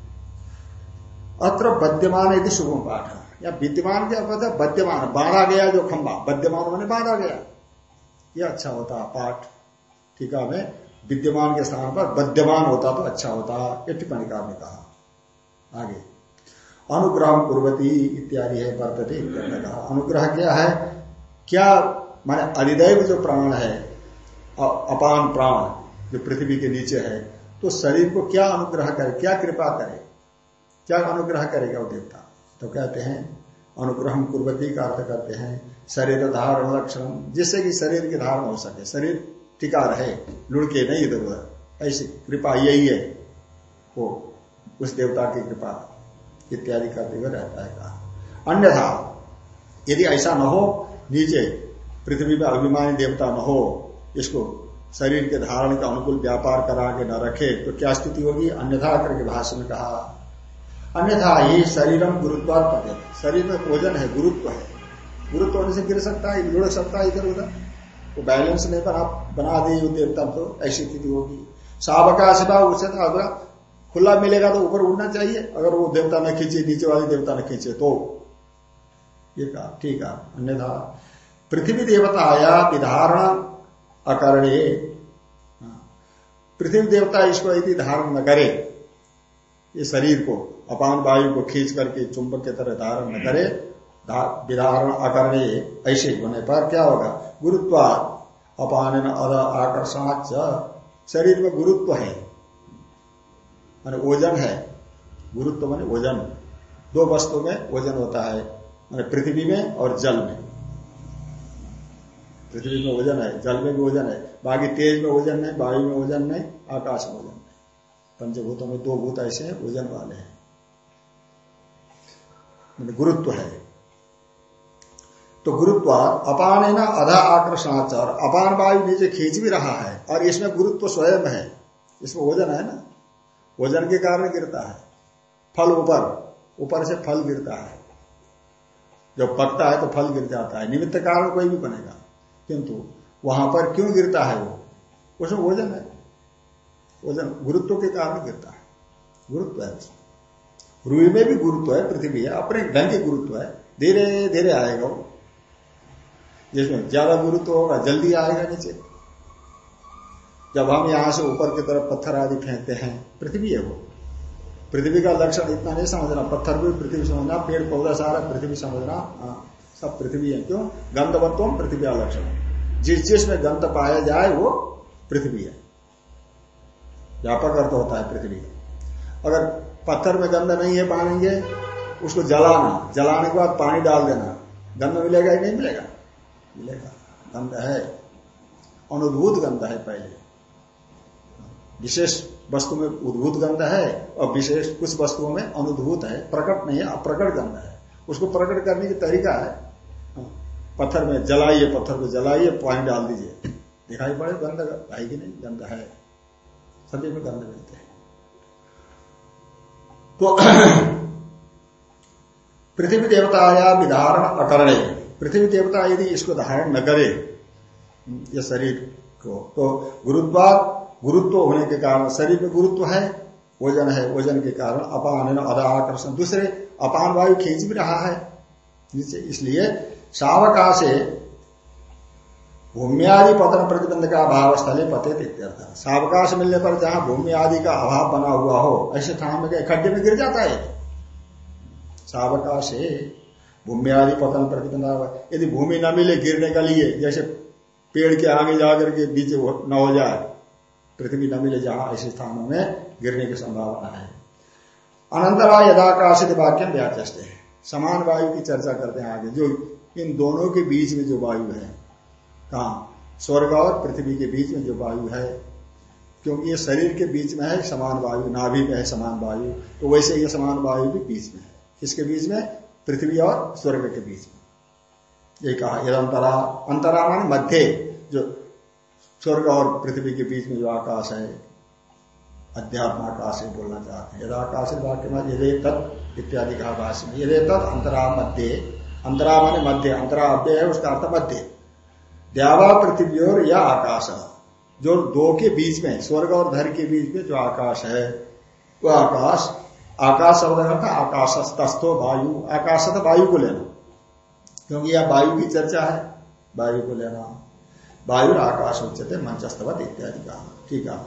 अत्र बद्यमान यदि शुभम पाठ। या विद्यमान क्या पता बद्यमान, बाढ़ा गया जो खंबा, बद्यमान मैंने बाढ़ा गया। यह अच्छा होता पाठ, ठीक है में विद्यमान के स्थान पर बद्यमान होता तो अच्छा होता, ये टिप्पणी का कहा। आगे, अनुग्रह कुर्वती इत्यादि है, वर्तते कहा। अनुग्रह क्या है? क्या माने अधिदैव जो प्राण है अपान प्राण जो पृथ्वी के नीचे है तो शरीर को क्या अनुग्रह करे, क्या कृपा करे? क्या अनुग्रह करेगा वो देवता? तो कहते हैं अनुग्रह कुर्वती का अर्थ करते हैं, शरीर धारण लक्षण जिससे कि शरीर की धारण हो सके। शरीर टिका रहे लुड़के नहीं इधर उधर ऐसी कृपा यही है। वो उस देवता की कृपा इत्यादि करते हुए रहता है कहा। अन्यथा, यदि ऐसा न हो, नीचे पृथ्वी में अभिमानी देवता न हो, इसको शरीर के धारण के अनुकूल व्यापार करा के न रखे तो क्या स्थिति होगी? अन्यथा करके भाषण कहा अन्यथा ही शरीरम गुरुत्वाद पदे शरीर में भोजन है, गुरुत्व है। गुरुत्व होने से गिर सकता है लुढ़क सकता है इधर उधर। वो बैलेंस नहीं बना बना दी देवता तो ऐसी स्थिति होगी। सावकाश बा उससे अगर खुला मिलेगा तो ऊपर उड़ना चाहिए, अगर वो देवता न खींचे, नीचे वाली देवता न खींचे तो। ये कहा, ठीक है, अन्यथा। पृथ्वी देवता आया विधारण अकरणे। हाँ। पृथ्वी देवता इसको यदि धारण न करे, ये शरीर को। अपान वायु को खींच करके चुंबक की तरह धारण न करे विधारण अकरणे ऐसे होने पर क्या होगा? गुरुत्वा अपान अद आकर्षणाच शरीर में गुरुत्व है, मान वज़न है, गुरुत्व माने वज़न दो वस्तु में वज़न होता है, मान पृथ्वी में और जल में। पृथ्वी में वज़न है, जल में भी वज़न है, बाकी तेज में वज़न नहीं, वायु में वज़न नहीं, आकाश में वज़न नहीं। पंचभूतों में दो भूत ऐसे हैं वज़न वाले हैं। गुरुत्व है। तो गुरुत्व अपान है ना अधा आकर्षणाचार अपान वायु नीचे खींच भी रहा है और इसमें गुरुत्व स्वयं है। इसमें वज़न है ना? वज़न के कारण गिरता है। फल ऊपर ऊपर से फल गिरता है। जब पकता है तो फल गिर जाता है। निमित्त कारण कोई भी बनेगा। किंतु वहाँ पर क्यों गिरता है वो? उसमें वज़न है। वज़न गुरुत्व के कारण गिरता है। गुरुत्व है रुई में भी गुरुत्व है, पृथ्वी है, अपने ढंग के गुरुत्व है। धीरे धीरे आएगा वो। जिसमें ज़्यादा गुरुत्व होगा, जल्दी आएगा नीचे। जब हम यहाँ से ऊपर की तरफ़ पत्थर आदि फेंकते हैं, पृथ्वी है वो। पृथ्वी का लक्षण इतना नहीं समझना। पत्थर भी पृथ्वी समझना, पेड़, पौधा सारा पृथ्वी समझना। हाँ सब पृथ्वी है। क्यों? गंधवत्व पृथ्वी का लक्षण जिस जिस में गंध पाया जाए, वो पृथ्वी है। व्यापक अर्थ होता है पृथ्वी। अगर पत्थर में गंध नहीं है पानी उसको जलाना। जलाने के बाद पानी डाल देना। गंध मिलेगा या नहीं मिलेगा? मिलेगा। गंध है। अनुद्भूत गंध है पहले। विशेष वस्तु में उद्भूत गंध है और विशेष कुछ वस्तुओं में अनुद्भूत है। प्रकट नहीं है, अप्रकट गंध है। उसको प्रकट करने की तरीका है। पत्थर में जलाइए, पत्थर को जलाइए, पानी डाल दीजिए। दिखाई पड़े गंध है कि नहीं? गंध है। सभी में गंध मिलते हैं। तो पृथ्वी देवता आया विधारण अकरणे। पृथ्वी देवता यदि इसको धारण न करे ये शरीर को तो गुरुद्वार गुरुत्व होने के कारण शरीर में गुरुत्व है, वज़न है, वज़न के कारण अपान अधा आकर्षण दूसरे, अपान वायु खींच भी रहा है। इसलिए सावका से भूमि आदि पतन प्रतिबंध का अभाव स्थले पते सावकाश मिलने पर जहाँ भूमि आदि का अभाव बना हुआ हो ऐसे ठाम में खड्डे में गिर जाता है। सावकाश है भूमि आदि पतन प्रतिबंध यदि भूमि न मिले गिरने के लिए, जैसे पेड़ के आगे जाकर के बीच न हो जाए, पृथ्वी न मिले जहाँ ऐसे स्थानों में गिरने की संभावना है। अनंतरा यदाकाशित वाक्य व्याचस्ते है। समान वायु की चर्चा करते हैं आगे। जो इन दोनों के बीच में जो वायु है कहा स्वर्ग और पृथ्वी के बीच में जो वायु है, क्योंकि ये शरीर के बीच में है समान वायु, नाभि में है, समान वायु। तो वैसे ये समान वायु भी बीच में है। इसके बीच में? पृथ्वी और स्वर्ग के बीच में। ये कहा यद अंतरा अंतरा मान मध्य, जो स्वर्ग और पृथ्वी के बीच में जो आकाश है, अध्यात्म आकाश है, बोलना चाहते हैं। यदाकाश वाक्य में यदे तत् इत्यादि का आकाश में। यदे तत् अंतरा मध्य अंतरा माने मध्य अंतरा अव्यय है, उसका अर्थ मध्य। द्यावा पृथ्वी और या आकाश। जो दो के बीच में स्वर्ग और धर के बीच में जो आकाश है, वो आकाश आकाश शब्द का आकाश तस्थो वायु। आकाश वायु को लेना। क्योंकि यह वायु की चर्चा है, वायु को लेना। वायु आकाश उच्चते मंचस्तवत इत्यादि का ठीक है।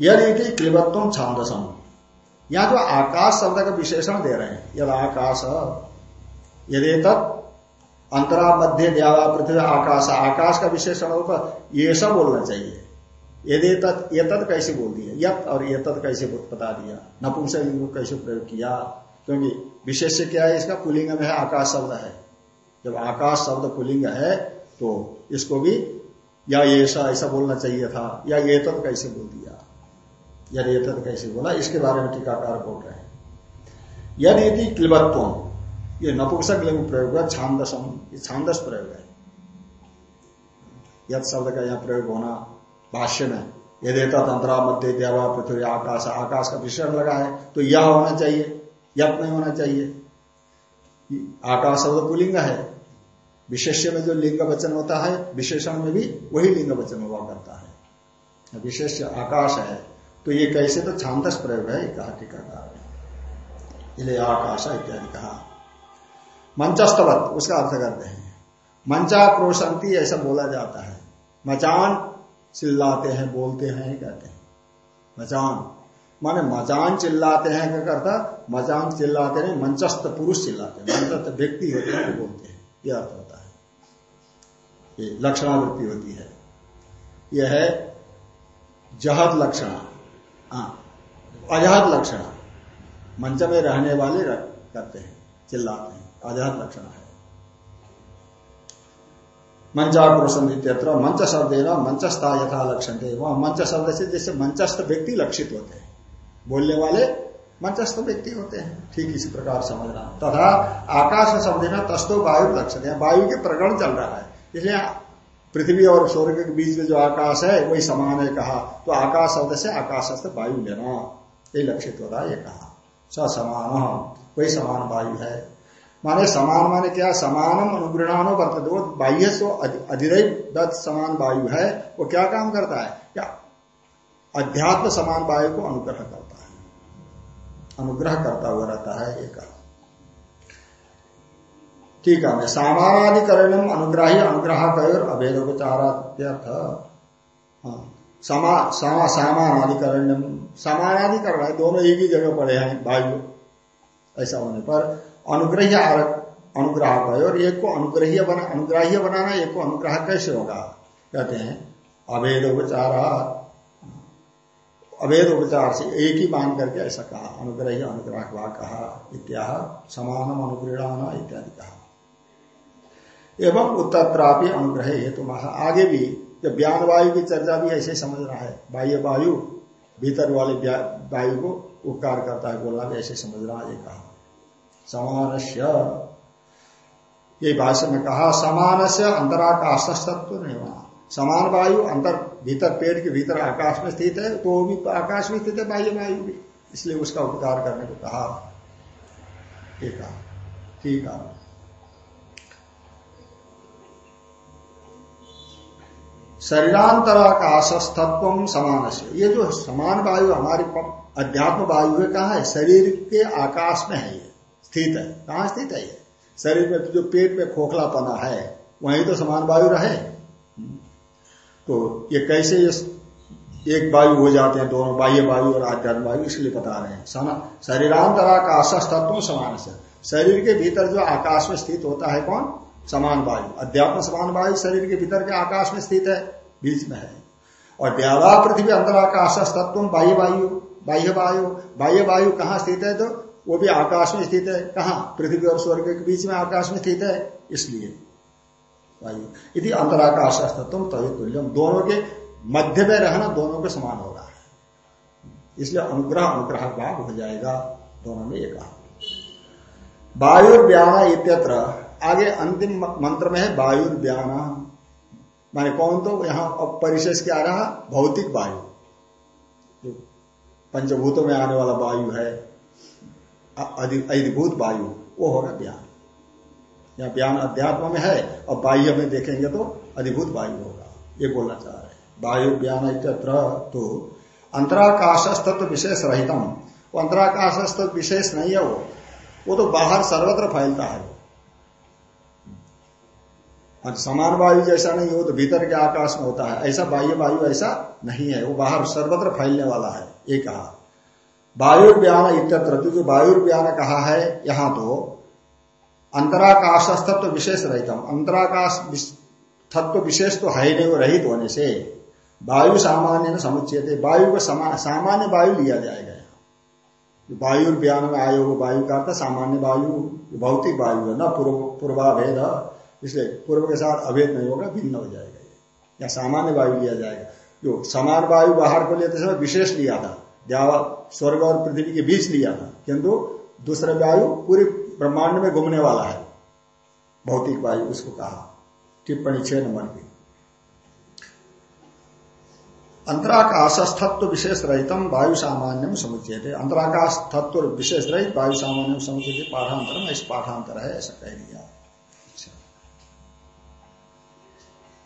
यदि क्लिबत्व छांदसम यहाँ जो आकाश शब्द का विशेषण दे रहे हैं यद आकाश। यदि तत् अंतरा मध्य द्यावा पृथ्वी आकाश आकाश का विशेषण होगा, ये सब बोलना चाहिए। यदि ये तत् कैसे बोल दिया? यत और ये तत् कैसे बता दिया? नपुंसक कैसे प्रयोग किया? क्योंकि विशेष क्या है इसका? पुलिंग में है, आकाश शब्द है। जब आकाश शब्द पुलिंग है तो इसको भी या ऐसा ऐसा बोलना चाहिए था, या ये तत् कैसे बोल दिया? या ये तत् कैसे बोला? इसके बारे में टीकाकार बोल रहे हैं। यदि क्लिबत्व ये नपुंसक लिंग प्रयोग है छांदसम, ये छांदस प्रयोग है। यद शब्द का यह प्रयोग होना भाष्य में, यदि तंत्रा मध्य देवा पृथ्वी आकाश आकाश का विषय लगा है तो यह होना चाहिए यद नहीं होना चाहिए। आकाश शब्द पुलिंग है। विशेष्य में जो लिंग वचन होता है, विशेषण में भी वही लिंग वचन हुआ करता है। विशेष आकाश है तो ये कैसे तो छांदस प्रयोग है कहा टीकाकार इसलिए आकाश इत्यादि कहा। मंचस्तवत उसका अर्थ करते हैं। मंचा क्रोशंती ऐसा बोला जाता है। मचान चिल्लाते हैं बोलते हैं कहते हैं। मचान माने मचान चिल्लाते हैं क्या करता? मचान चिल्लाते नहीं मंचस्थ पुरुष चिल्लाते हैं। मंचस्थ व्यक्ति होते हैं बोलते हैं। यह अर्थ होता है। ये लक्षणावृत्ति होती है। यह है जहद लक्षण। हाँ, अजहद लक्षण। मंच में रहने वाले करते हैं चिल्लाते हैं। अजहद लक्षण है। मंचाक्रोशन इत्यत्र मंच शब्द है ना मंचस्था यथा लक्षण थे वहाँ मंच शब्द से जैसे मंचस्थ व्यक्ति लक्षित होते हैं। बोलने वाले मंचस्थ व्यक्ति होते हैं। ठीक इसी प्रकार समझना तथा आकाश शब्द ना तस्तो वायु लक्षण है। वायु के प्रकरण चल रहा है। इसलिए पृथ्वी और स्वर्ग के बीच में जो आकाश है, वही समान है कहा। तो आकाश शब्द से आकाश वायु लेना। यही लक्षित होता है, ये कहा। स समान वही समान वायु है। माने समान माने क्या? समानम अनुग्रहणो वर्त दो बाह्य सो अधिदय समान वायु है वो क्या काम करता है? क्या अध्यात्म समान वायु को अनुग्रह करता है। अनुग्रह करता हुआ रहता है एक ठीक है सामानाधिकरणम अनुग्राही अनुग्रह कयोर अभेदोपचारात्यर्थ हाँ समा, समा, सामानाधिकरणम समानाधिकरण है दोनों एक ही जगह पड़े हैं वायु। ऐसा होने पर अनुग्रह अनुग्रह का और एक को अनुग्रह बना, अनुग्राह्य बनाना, एक को अनुग्रह कैसे होगा? कहते हैं अभेद उपचार अभेद उपचार से एक ही मान करके ऐसा कहा अनुग्रह अनुग्रह कहा इत्या समान अनुग्रहण इत्यादि कहा। एवं उत्तर प्राप्य अनुग्रह हेतु आगे भी, जब ज्ञान वायु की चर्चा भी ऐसे समझ रहा है, बाह्य वायु, भीतर वाले वायु को उपकार करता है बोलना भी ऐसे समझना ये कहा। समान ये भाष्य में कहा समान से अंतराकाश तत्व नहीं होना समान वायु अंतर, भीतर पेट के भीतर आकाश में स्थित है तो भी आकाश में स्थित है, बाह्य वायु भी। इसलिए उसका उपकार करने को कहा। है ठीक है। शरीरांतराकाशस्तत्व समान से ये जो समान वायु हमारी अध्यात्म वायु है कहा है, शरीर के आकाश में है ये। स्थित है। कहा स्थित है ये? शरीर में जो पेट में खोखला पना है, वहीं तो समान वायु रहे। तो ये कैसे ये एक वायु हो जाते हैं दोनों, बाह्य वायु और आध्यात्म वायु, इसलिए बता रहे हैं। शरीरांतराकाश तत्व समान से। शरीर के भीतर जो आकाश में स्थित होता है कौन? समान वायु। अध्यात्म समान वायु, शरीर के भीतर के आकाश में स्थित है, बीच में है। और द्यावा पृथ्वी अंतराकाश, तत्व, बाह्य वायु बाह्य वायु बाह्य वायु कहाँ स्थित है तो? वो भी आकाश में स्थित है। कहा? पृथ्वी और स्वर्ग के बीच में आकाश में स्थित है। इसलिए वायु। यदि अंतराकाश तत्व तभी तुल्यम दोनों के मध्य में रहना दोनों के समान हो रहा है इसलिए अनुग्रह अनुग्रह भाव हो जाएगा दोनों में एक वायु व्याना इत्यत्र। आगे अंतिम मंत्र में है वायु व्याना माने कौन तो? यहाँ परिशेष क्या रहा? भौतिक वायु। पंचभूतों में आने वाला वायु है अधिभूत वायु, वो होगा ज्ञान। या ज्ञान अध्यात्म में है, और बाह्य में देखेंगे तो अधिभूत वायु होगा, ये बोलना चाह रहे हैं। वायु ज्ञान इत्यत्र तो अंतराकाश तत्व विशेष रहितम। वो अंतराकाश तत्व विशेष नहीं है वो। वो तो बाहर सर्वत्र फैलता है और समान वायु जैसा नहीं हो तो भीतर के आकाश में होता है। ऐसा बाह्य वायु ऐसा नहीं है, वो बाहर सर्वत्र फैलने वाला है। ये कहा। वायुर्व्यान व्यान इत्यत्र जो वायु व्यान कहा है, यहाँ तो अंतराकाश तत्व विशेष रहता अंतराकाश तत्व विशेष तो है नहीं रहित होने से वायु सामान्य समुचित है वायु को सामान्य वायु लिया जाएगा वायु व्यान में आयोग वायु का अर्थ सामान्य वायु भौतिक वायु है, ना पूर्व, पूर्वाभेद। इसलिए पूर्व के साथ अभेद नहीं होगा, भिन्न हो जाएगा या। सामान्य वायु लिया जाएगा। जो समान वायु बाहर को लेते समय विशेष लिया था स्वर्ग और पृथ्वी के बीच लिया था, किंतु दूसरा वायु पूरी ब्रह्मांड में घूमने वाला है। भौतिक वायु, उसको कहा। टिप्पणी छह नंबर की अंतराकाश तत्व विशेष रहितम वायु सामान्य समुचे थे अंतराकाश तत्व विशेष रहित वायु सामान्य समुचे थे पाठांतर में इस पाठांतर है, ऐसा कह दिया। अच्छा।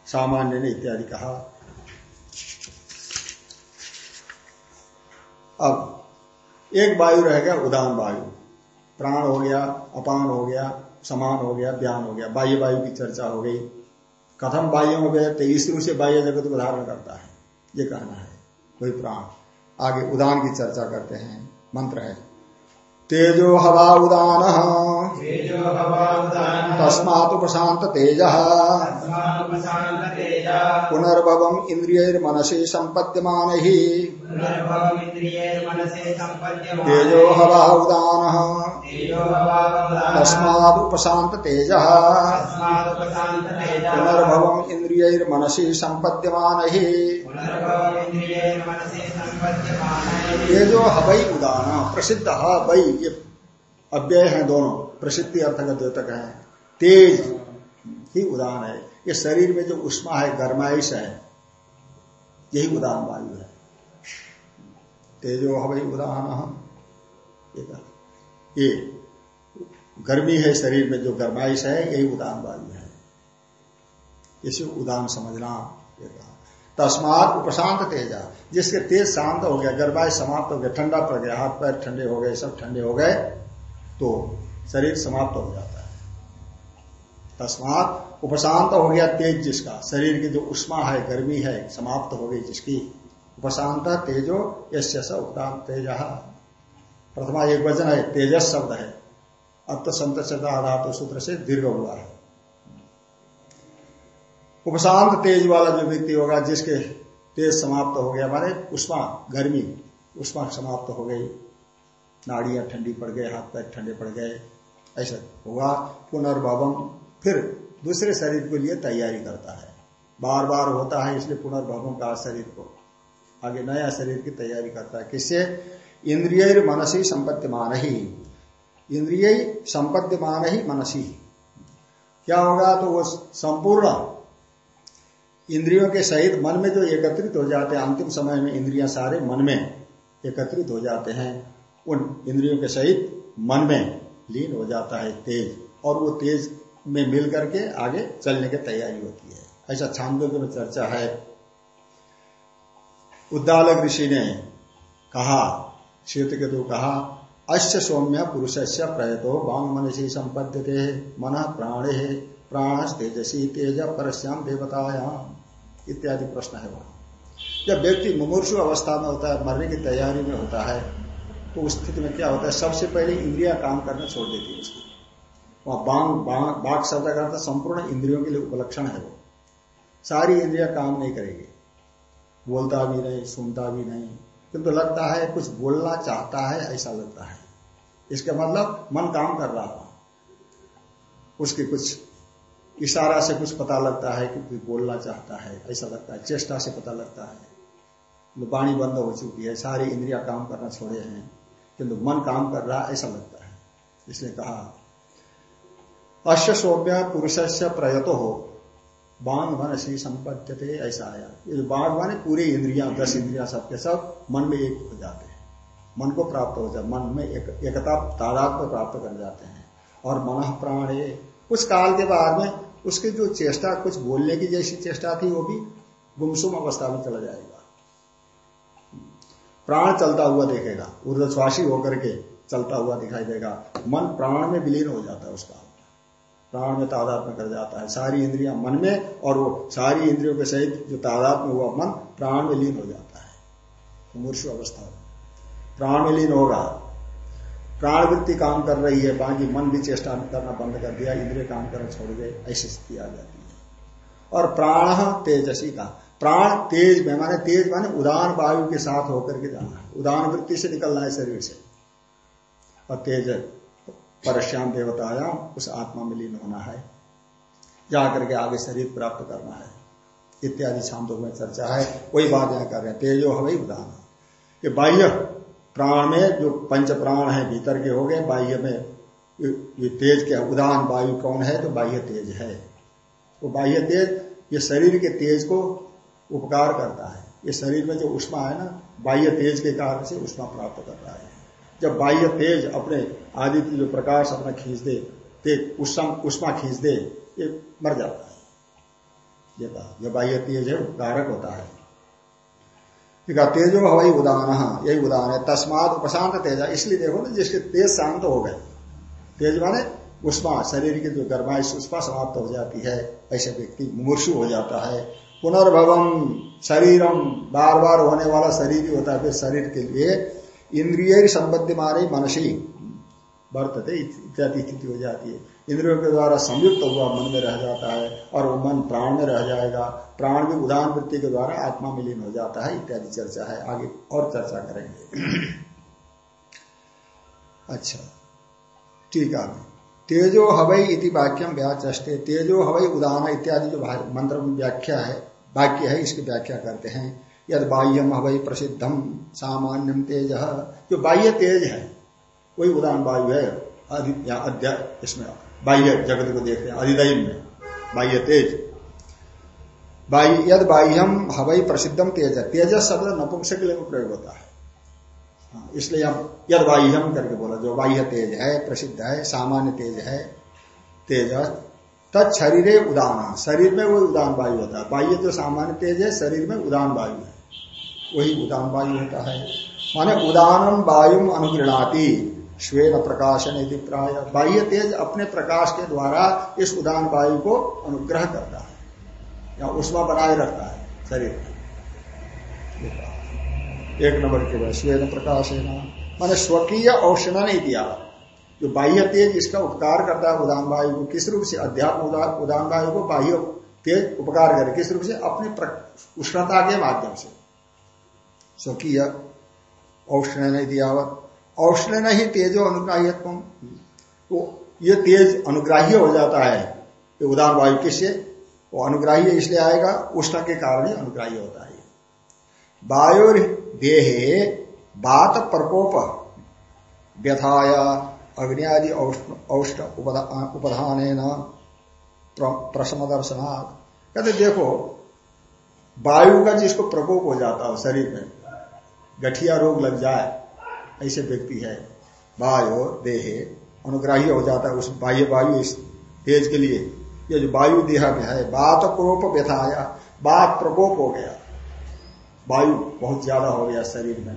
सामान्य ने इत्यादि कहा। अब, एक वायु रह गया उदान वायु। प्राण हो गया, अपान हो गया, समान हो गया, ज्ञान हो गया, बाह्य वायु की चर्चा हो गई। कथम बाह्य हो गया तेईस रूप से बाह्य जगत को धारण करता है। ये कहना है, कोई प्राण। आगे उदान की चर्चा करते हैं, मंत्र है। तेजो हवा उदान तस्मात् प्रशांत तेज पुनर्भव इंद्रिय मनसी संपद्यमान ही तेजो हवा उदान तस्मात् उपशांत तेज पुनर्भव इंद्रिय मनसी संपद्यमान ही तेजो हवई उदान प्रसिद्ध हई ये अव्यय है दोनों, प्रसिद्धि अर्थ का द्योतक है, तेज ही उदान है। ये शरीर में जो उष्मा है, गर्माइश है, यही उदान वायु है। तेजो हवई उदान ये गर्मी है, शरीर में जो गर्माइश है, यही उदान वायु है। इसे उदान समझना, ये कहा तस्मात उपशांत तेजा, जिसके तेज शांत हो गया गर्भाई समाप्त हो गया, ठंडा पड़ गया, हाथ पैर ठंडे हो गए, सब ठंडे हो गए तो शरीर समाप्त हो जाता है। तस्मात उपशांत हो गया तेज जिसका, शरीर की जो उष्मा है, गर्मी है, समाप्त हो गई जिसकी, उपशांत तेजो यश उपदान तेज। प्रथमा एक वज़न है, तेजस शब्द है। अब तो संत आधात सूत्र से दीर्घ हुआ है। उपशांत तेज वाला जो व्यक्ति होगा, जिसके तेज समाप्त हो गया, माने उष्मा, गर्मी, उष्मा समाप्त हो गई। नाड़ियाँ ठंडी पड़ गए, हाथ पैर ठंडे पड़ गए, ऐसा हुआ पुनर्भवम फिर दूसरे शरीर के लिए तैयारी करता है। बार बार होता है, इसलिए पुनर्भवम का शरीर को, आगे नया शरीर की तैयारी करता है। किससे? इंद्रिय मनसी संपत्तिमान ही इंद्रिय संपत्तिमान ही मनसी। क्या होगा? तो वो संपूर्ण इंद्रियों के सहित मन में जो एकत्रित हो जाते हैं, अंतिम समय में इंद्रियाँ सारे मन में एकत्रित हो जाते हैं। उन इंद्रियों के सहित मन में लीन हो जाता है तेज, और वो तेज में मिल करके आगे चलने की तैयारी होती है। ऐसा छांदोग्य में चर्चा है। उद्दालक ऋषि ने कहा क्षेत्र के तो कहा अश्य सौम्य पुरुष से प्रयतो वांग मनसी संपद्य मन प्राणे। प्राण तेजसी तेज परस्याम देवतायाम इत्यादि प्रश्न है वहाँ। जब व्यक्ति मुमूर्षु अवस्था में होता है, मरने की तैयारी में होता है तो उस स्थिति में क्या होता है? सबसे पहले इंद्रिया काम करना छोड़ देती है उसकी। वहाँ बांग बाघ शब्द का अर्थ संपूर्ण इंद्रियों के लिए उपलक्षण है वो। सारी इंद्रिया काम नहीं करेगी। बोलता भी नहीं, सुनता भी नहीं। किंतु तो लगता है, कुछ बोलना चाहता है, ऐसा लगता है। इसका मतलब मन काम कर रहा उसकी कुछ इशारा से कुछ पता लगता है कि कोई बोलना चाहता है ऐसा लगता है चेष्टा से पता लगता है। वाणी बंद हो चुकी है सारी इंद्रिया काम करना छोड़े हैं किंतु मन काम कर रहा ऐसा लगता है। इसलिए कहा अश्य सौम्य पुरुष से प्रयत हो बाण मन श्री संपत्ति ऐसा आया बाघ माने पूरे इंद्रिया दस इंद्रिया सबके सब मन में एक हो जाते हैं। मन को प्राप्त हो जाए मन में एक, एकता में प्राप्त कर जाते हैं। और मन प्राण कुछ काल के बाद में उसकी जो चेष्टा कुछ बोलने की जैसी चेष्टा थी, वो भी गुमसुम अवस्था में चला जाएगा। प्राण चलता हुआ देखेगा, ऊर्ध्वश्वासी होकर के चलता हुआ दिखाई देगा। मन प्राण में विलीन हो जाता है उसका। प्राण में तादाद में कर जाता है। सारी इंद्रियाँ मन में और वो सारी इंद्रियों के सहित जो तादाद में हुआ मन, प्राण में लीन हो जाता है। मूर्ष अवस्था में। प्राण में लीन होगा। प्राण वृत्ति काम कर रही है बाकी मन भी चेष्टा करना बंद कर दिया, इंद्रिय काम करना छोड़ गए ऐसी स्थिति आ जाती है। और प्राण तेजसी का, प्राण तेज में, माने तेज माने उदान वायु के साथ होकर के जाना है उदान वृत्ति से निकलना है शरीर से। और तेज परश्याम देवतायाम उस आत्मा में लीन होना है, जाकर के आगे शरीर प्राप्त करना है। इत्यादि छांदों में चर्चा है, वही बात यहाँ कर रहे हैं, तेजो हवई उदान। ये बाह्य प्राण में जो पंच प्राण है भीतर के हो गए बाह्य में ये, तेज क्या उदान वायु कौन है तो बाह्य तेज है। वो तो बाह्य तेज ये शरीर के तेज को उपकार करता है। ये शरीर में जो उष्मा है ना बाह्य तेज के कारण से उष्मा प्राप्त कर रहा है। जब बाह्य तेज अपने आदित्य जो प्रकाश अपना खींच दे तेज उष्मा खींच दे ये मर जाता है। ये बाह्य तेज है उपकारक होता है। ठीक तेजो हवाई उदान यही उदाहरण है। तस्मात उपशांत तेजा। इसलिए देखो ना, जिसके तेज शांत हो गए, तेज माने उष्मा शरीर की जो गर्माइश उष्मा समाप्त हो जाती है। ऐसे व्यक्ति मूर्षु हो जाता है। पुनर्भवम शरीरम बार बार होने वाला शरीर ही होता है। शरीर के लिए इंद्रिय संबद्ध मारे मनसी वर्तते, इत्यादि स्थिति हो जाती है। इंद्रियों के द्वारा संयुक्त हुआ, मन में रह जाता है और वो मन प्राण में रह जाएगा। प्राण भी उदान वृत्ति के द्वारा आत्मा में लीन हो जाता है, इत्यादि चर्चा है। आगे और चर्चा करेंगे। अच्छा ठीक है। तेजो हवई इति वाक्यम व्याचे तेजो हवई उदान इत्यादि जो मंत्र व्याख्या है, वाक्य है, इसकी व्याख्या करते हैं। यद बाह्यम हवई प्रसिद्धम सामान्यम तेज। जो बाह्य तेज है, वही उदान वायु है अध्याय, इसमें बाह्य जगत को देखते हैं अधिदय में बाह्य तेज। यद बाह्यम हवाई प्रसिद्धम तेज। है तेज शब्द नपुंसक के लिए प्रयोग होता है। हाँ, इसलिए हम यद बाह्यम करके बोला जो बाह्य तेज है प्रसिद्ध है सामान्य तेज है तेज तत् शरीर उदान शरीर में वही उदान वायु होता है। बाह्य जो सामान्य तेज है शरीर में उदान वायु है। वही उदान वायु होता है। माने उदानम वायु अनुगृणाती श्वेन प्रकाशन यदि प्राय। बाह्य तेज अपने प्रकाश के द्वारा इस उदान वायु को अनुग्रह करता है। या उष्मा बनाए रखता है शरीर एक नंबर के बाद श्वेन प्रकाश है मैंने स्वकीय औषण नहीं दिया। जो बाह्य तेज इसका उपकार करता है उदान वायु को, किस रूप से अध्यात्म उदान वायु को बाह्य तेज उपकार करे? किस रूप से? अपने उष्णता के माध्यम से। स्वकीय औष्ण नहीं दियावत औष्ण नहीं तेजो अनुग्राह्यत्व तो ये तेज अनुग्राह्य हो जाता है, ये उदान वायु किससे वो अनुग्राह्य इसलिए आएगा, उष्ण के कारण ही अनुग्राह्य होता है। वायु देहे बात प्रकोप, व्यथाया अग्नि आदि औष्ण उपधान प्रसम दर्शनाथ कहते देखो, वायु का जिसको प्रकोप हो जाता हो शरीर में, गठिया रोग लग जाए ऐसे व्यक्ति है। वायु देहे। अनुग्राही हो जाता है उस बाह्य वायु इस तेज के लिए। ये जो वायु देह में है, बात क्रोप व्यथाया, बात प्रकोप हो गया। वायु बहुत ज़्यादा हो गया शरीर में।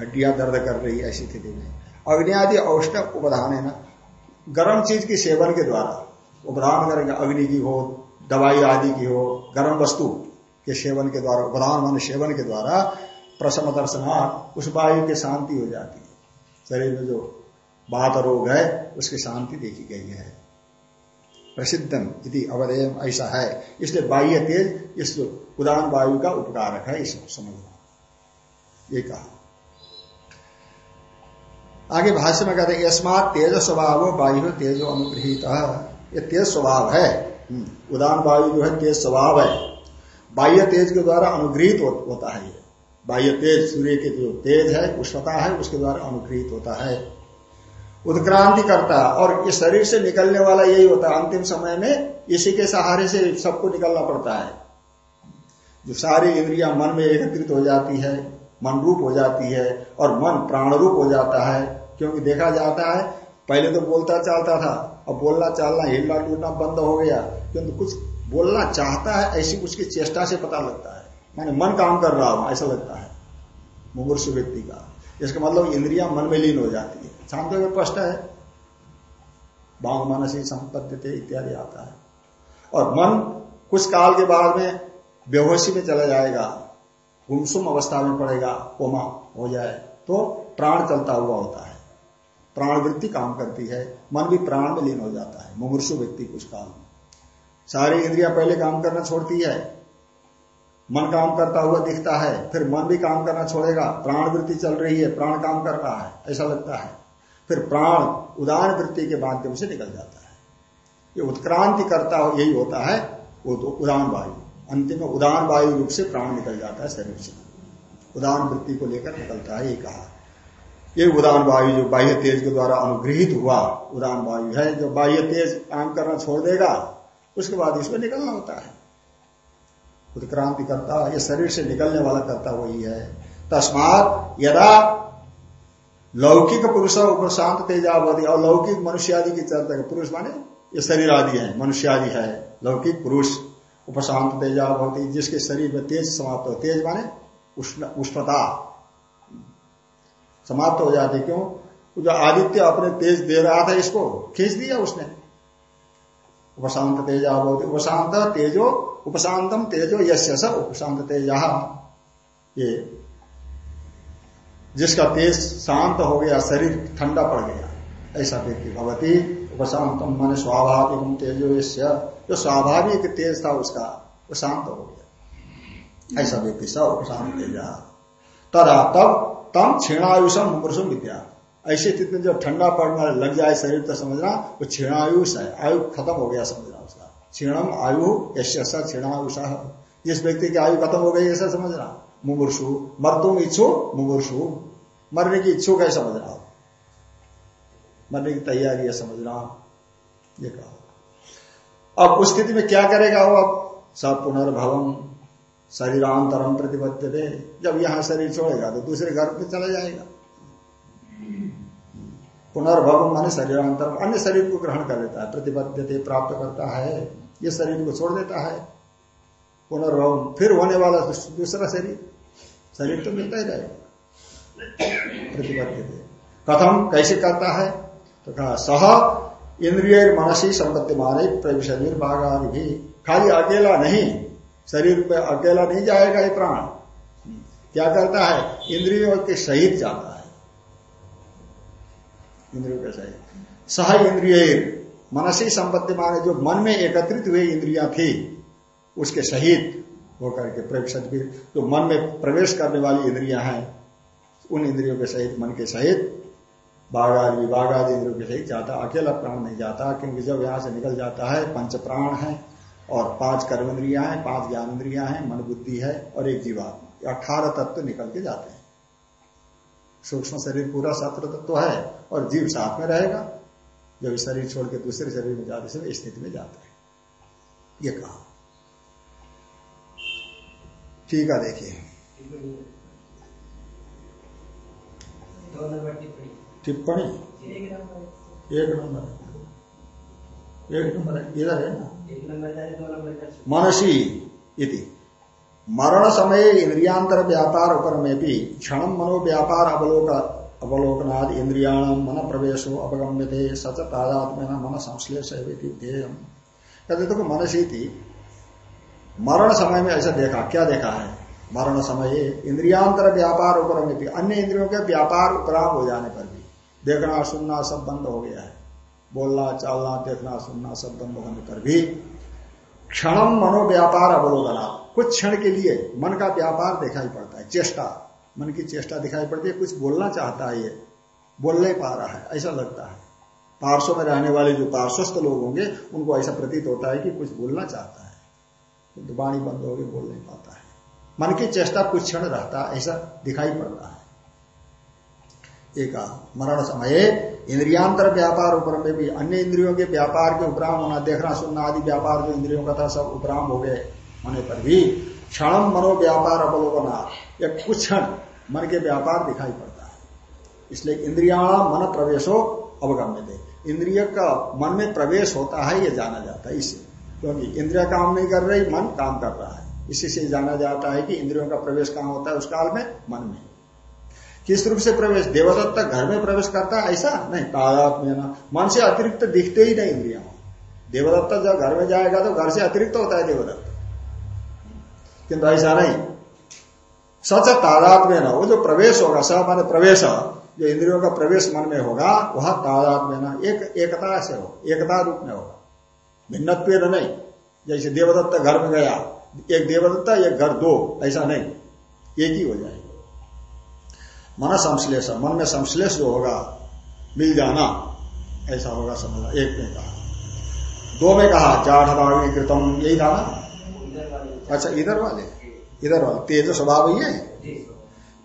हड्डियाँ दर्द कर रही है ऐसी स्थिति में। अग्नि आदि औष्ण उपधान है ना, गर्म चीज़ की सेवन के द्वारा। उपधान करेंगे अग्नि की हो, दवाई आदि की हो, गर्म वस्तु के सेवन के द्वारा उपधान मान सेवन के द्वारा प्रसम दर्शनार्थ उस वायु की शांति हो जाती है। शरीर में जो बात रोग है उसकी शांति देखी गई है। प्रसिद्धम यदि अवधेय ऐसा है। इसलिए बाह्य तेज इस उदान वायु का उपकारक है इस समझना ये कहा। आगे भाष्य में कहते हैं यस्मात तेज स्वभाव वायु तेजो अनुग्रहित। ये तेज स्वभाव है। हम्म, उदान वायु जो है तेज स्वभाव है। बाह्य तेज के द्वारा अनुग्रहित होता है ये। बाह्य तेज, सूर्य के जो तेज है उष्णता है, उसके द्वारा अनुग्रहित होता है। उत्क्रांति करता है, और इस शरीर से निकलने वाला यही होता है। अंतिम समय में इसी के सहारे से सबको निकलना पड़ता है। जो सारी इंद्रिया मन में एकत्रित हो जाती है, मन रूप हो जाती है, और मन प्राण रूप हो जाता है, क्योंकि देखा जाता है, पहले तो बोलता चालता था, अब बोलना, चालना हिलना टूटना बंद हो गया, किंतु कुछ बोलना चाहता है, ऐसी उसकी चेष्टा से पता लगता है। मैंने मन काम कर रहा हूँ, ऐसा लगता है। मुमूर्ष व्यक्ति का। इसका मतलब इंद्रिया मन में लीन हो जाती है। शांत में स्पष्ट है। बांग मन से संपत्ति इत्यादि आता है। और मन कुछ काल के बाद में बेहोशी में चला जाएगा। गुमसुम अवस्था में पड़ेगा, कोमा हो जाए तो प्राण चलता हुआ होता है। प्राण वृत्ति काम करती है। मन भी प्राण में लीन हो जाता है। मुमूर्षु व्यक्ति कुछ काल सारी इंद्रिया पहले काम करना छोड़ती है। मन काम करता हुआ दिखता है, फिर मन भी काम करना छोड़ेगा, प्राण वृत्ति चल रही है, प्राण काम कर रहा है, ऐसा लगता है। फिर प्राण उदान वृत्ति के माध्यम से निकल जाता है। ये उत्क्रांति करता यही होता है, वो तो उदान वायु। अंतिम में उदान वायु रूप से प्राण निकल जाता है शरीर से। उदान वृत्ति को लेकर निकलता है, ये कहा। ये उदान वायु जो बाह्य तेज के द्वारा अनुग्रहित हुआ, उदान वायु है, जो बाह्य तेज काम करना छोड़ देगा, उसके बाद इसमें निकलना होता है। उत्क्रांति करता ये शरीर से निकलने वाला करता वही है। तस्मात यदा लौकिक पुरुष उपशांत तेजावधि और लौकिक मनुष्य आदि की चर्चा पुरुष माने ये शरीर आदि है मनुष्य आदि है, लौकिक पुरुष उपशांत तेजावधि जिसके शरीर में तेज समाप्त हो, तेज माने उष्णता समाप्त हो जाते क्यों? जो आदित्य अपने तेज दे रहा था इसको खींच दिया उसने। उपशांत तेजावधि उपशांत तेजो, उपशांतम तेजो यश उपशांत तेजा। ये। जिसका तेज शांत हो गया, शरीर ठंडा पड़ गया, ऐसा व्यक्ति भगवती उपशांतम मन स्वाभाविक तेजो यश जो स्वाभाविक तेज था, उसका वो शांत हो गया। ऐसा व्यक्ति स उपशांत तेजा। तदा तब, तम क्षीणायुषम मुमृषुम विद्या। ऐसी स्थिति में जब ठंडा पड़ना लग जाए शरीर तो समझना वो क्षीणायुष है आयु खत्म हो गया, समझना उसका। क्षीणम आयु यश क्षीणायुष। जिस व्यक्ति की आयु खत्म हो गई, ऐसा समझना। मुमूर्षु मर्दुम इच्छु, मुमूर्षु। मरने की इच्छुक है, समझना। मरने की तैयारी है, समझना। ये कहा। अब उस स्थिति में क्या करेगा वो अब? सब पुनर्भवम। शरीरांतरम प्रतिबद्ध जब यहाँ शरीर छोड़ेगा तो दूसरे घर पे चला जाएगा। पुनर्भवम माने शरीरांतरम अन्य शरीर को ग्रहण कर लेता है प्रतिबद्ध प्राप्त करता है, ये शरीर को छोड़ देता है। पुनर्भवम फिर होने वाला दूसरा शरीर शरीर तो मिलता ही रहेगा। प्रतिबद्ध कथम कैसे करता है? तो कहा, सह इंद्रिय मनसी संपत्ति माने प्रविशरीर भाग आदि भी खाली अकेला नहीं, शरीर पे अकेला नहीं जाएगा ये प्राण। क्या करता है? इंद्रियों के सहित जाता है। इंद्रियों के सहित सह इंद्रिय मनसी संपत्ति माने जो मन में एकत्रित हुए इंद्रिया थी, उसके सहित होकर के प्रवेश जो मन में प्रवेश करने वाली इंद्रिया हैं, उन इंद्रियों के सहित, मन के सहित बाघ आदि विभाग आदि इंद्रियों के सहित जाता, अकेला प्राण नहीं जाता, क्योंकि जब यहाँ से निकल जाता है, पंच प्राण है, और पाँच कर्म इंद्रिया है, पाँच ज्ञान इंद्रिया है, मन बुद्धि है, और एक जीवात्मा, अठारह तत्व निकल के जाते हैं। सूक्ष्म शरीर पूरा सत्र तत्व है और जीव साथ में रहेगा जब शरीर छोड़ के दूसरे शरीर में जाते समय स्थिति में जाता है। ये कहा। ठीक है देखिए। टिप्पणी? एक नंबर। एक नंबर इधर है ना? मनसी इति। मरण समय इंद्रियांतर व्यापार उपर में भी क्षण मनो व्यापार अवलोक अवलोकनाद इंद्रियाण मन प्रवेशो अपगम्य थे सच तादात्म मन संश्लेष कहते तो मनसी थी मरण समय में ऐसा देखा, क्या देखा है? मरण समय, इंद्रियांतर व्यापार उपरम भी अन्य इंद्रियों के व्यापार उपराम हो जाने पर भी। देखना, सुनना, सब बंद हो गया है। बोलना, चालना, देखना, सुनना, सब बंद होने पर भी क्षणम मनो व्यापार अवलोकना कुछ क्षण के लिए मन का व्यापार दिखाई पड़ता है, चेष्टा। मन की चेष्टा दिखाई पड़ती है, कुछ बोलना चाहता है ये, बोल नहीं पा रहा है, ऐसा लगता है। पार्श्व में रहने वाले जो पार्श्वस्थ लोग होंगे, उनको ऐसा प्रतीत होता है कि कुछ बोलना चाहता है। तो वाणी बंद होगी बोल नहीं पाता है। मन की चेष्टा कुछ क्षण रहता है, ऐसा दिखाई पड़ रहा है। एक मरण समय, इंद्रियांतर व्यापार ऊपर में भी, अन्य इंद्रियों के व्यापार के उपराम होना देखना, सुनना आदि व्यापार जो इंद्रियों का था, सब उपराम हो गए। होने पर भी क्षण मनो व्यापार अवलोकना। या कुछ क्षण मन के व्यापार दिखाई पड़ता है। इसलिए इंद्रिया मन प्रवेशो अवगम्य थे इंद्रिय का मन में प्रवेश होता है, ये जाना जाता है। इससे क्योंकि इंद्रिया काम नहीं कर रही, मन काम कर रहा है। इसी से जाना जाता है कि इंद्रियों का प्रवेश कहाँ होता है, उस काल में मन में। किस रूप से प्रवेश? देवदत्त घर में प्रवेश करता है, ऐसा नहीं। तादात्म्य ना मन से अतिरिक्त दिखते ही नहीं इंद्रिया। देवदत्ता जब घर में जाएगा तो घर से अतिरिक्त होता है देवदत्त। किंतु ऐसा नहीं। सच तादात्म्य ना वो जो प्रवेश होगा स माने प्रवेश जो इंद्रियों का प्रवेश मन में होगा, वह तादात्म्य ना, एक, एकता से हो, एकता रूप में होगा। भिन्नत्व नहीं। जैसे देवदत्त घर में गया, एक देवदत्त, एक घर दो, ऐसा नहीं। एक ही हो जाएगा। मन संश्लेष मन में संश्लेष जो होगा, मिल जाना, ऐसा होगा समझना, एक में कहा। दो में कहा भाग कृतम, यही था ना? अच्छा इधर वाले? इधर वाले। तेज स्वभाव ही है?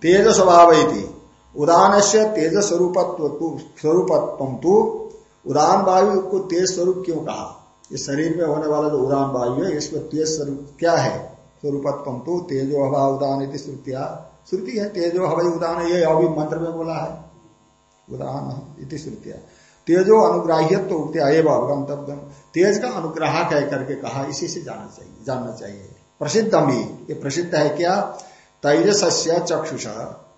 तेज स्वभाव ही थी। उदान से तेज स्वरूपत्व स्वरूपत्व तो। उदान वायु को तेज स्वरूप क्यों कहा? इस शरीर में होने वाला जो उदान वायु है इसको तेज स्वरूप क्या है? स्वरूपत्व तो तेजो हवा उदान श्रुतिया। श्रुति है, तेजो हवाई उदान, ये अभी मंत्र में बोला है। उदान इति श्रुतिया। तेजो अनुग्राह्य तो उगते उगत्या एवं तेज का अनुग्रह कह करके कहा, इसी से जाना चाहिए, जानना चाहिए। प्रसिद्ध भी ये प्रसिद्ध है क्या? तेजस चक्षुष।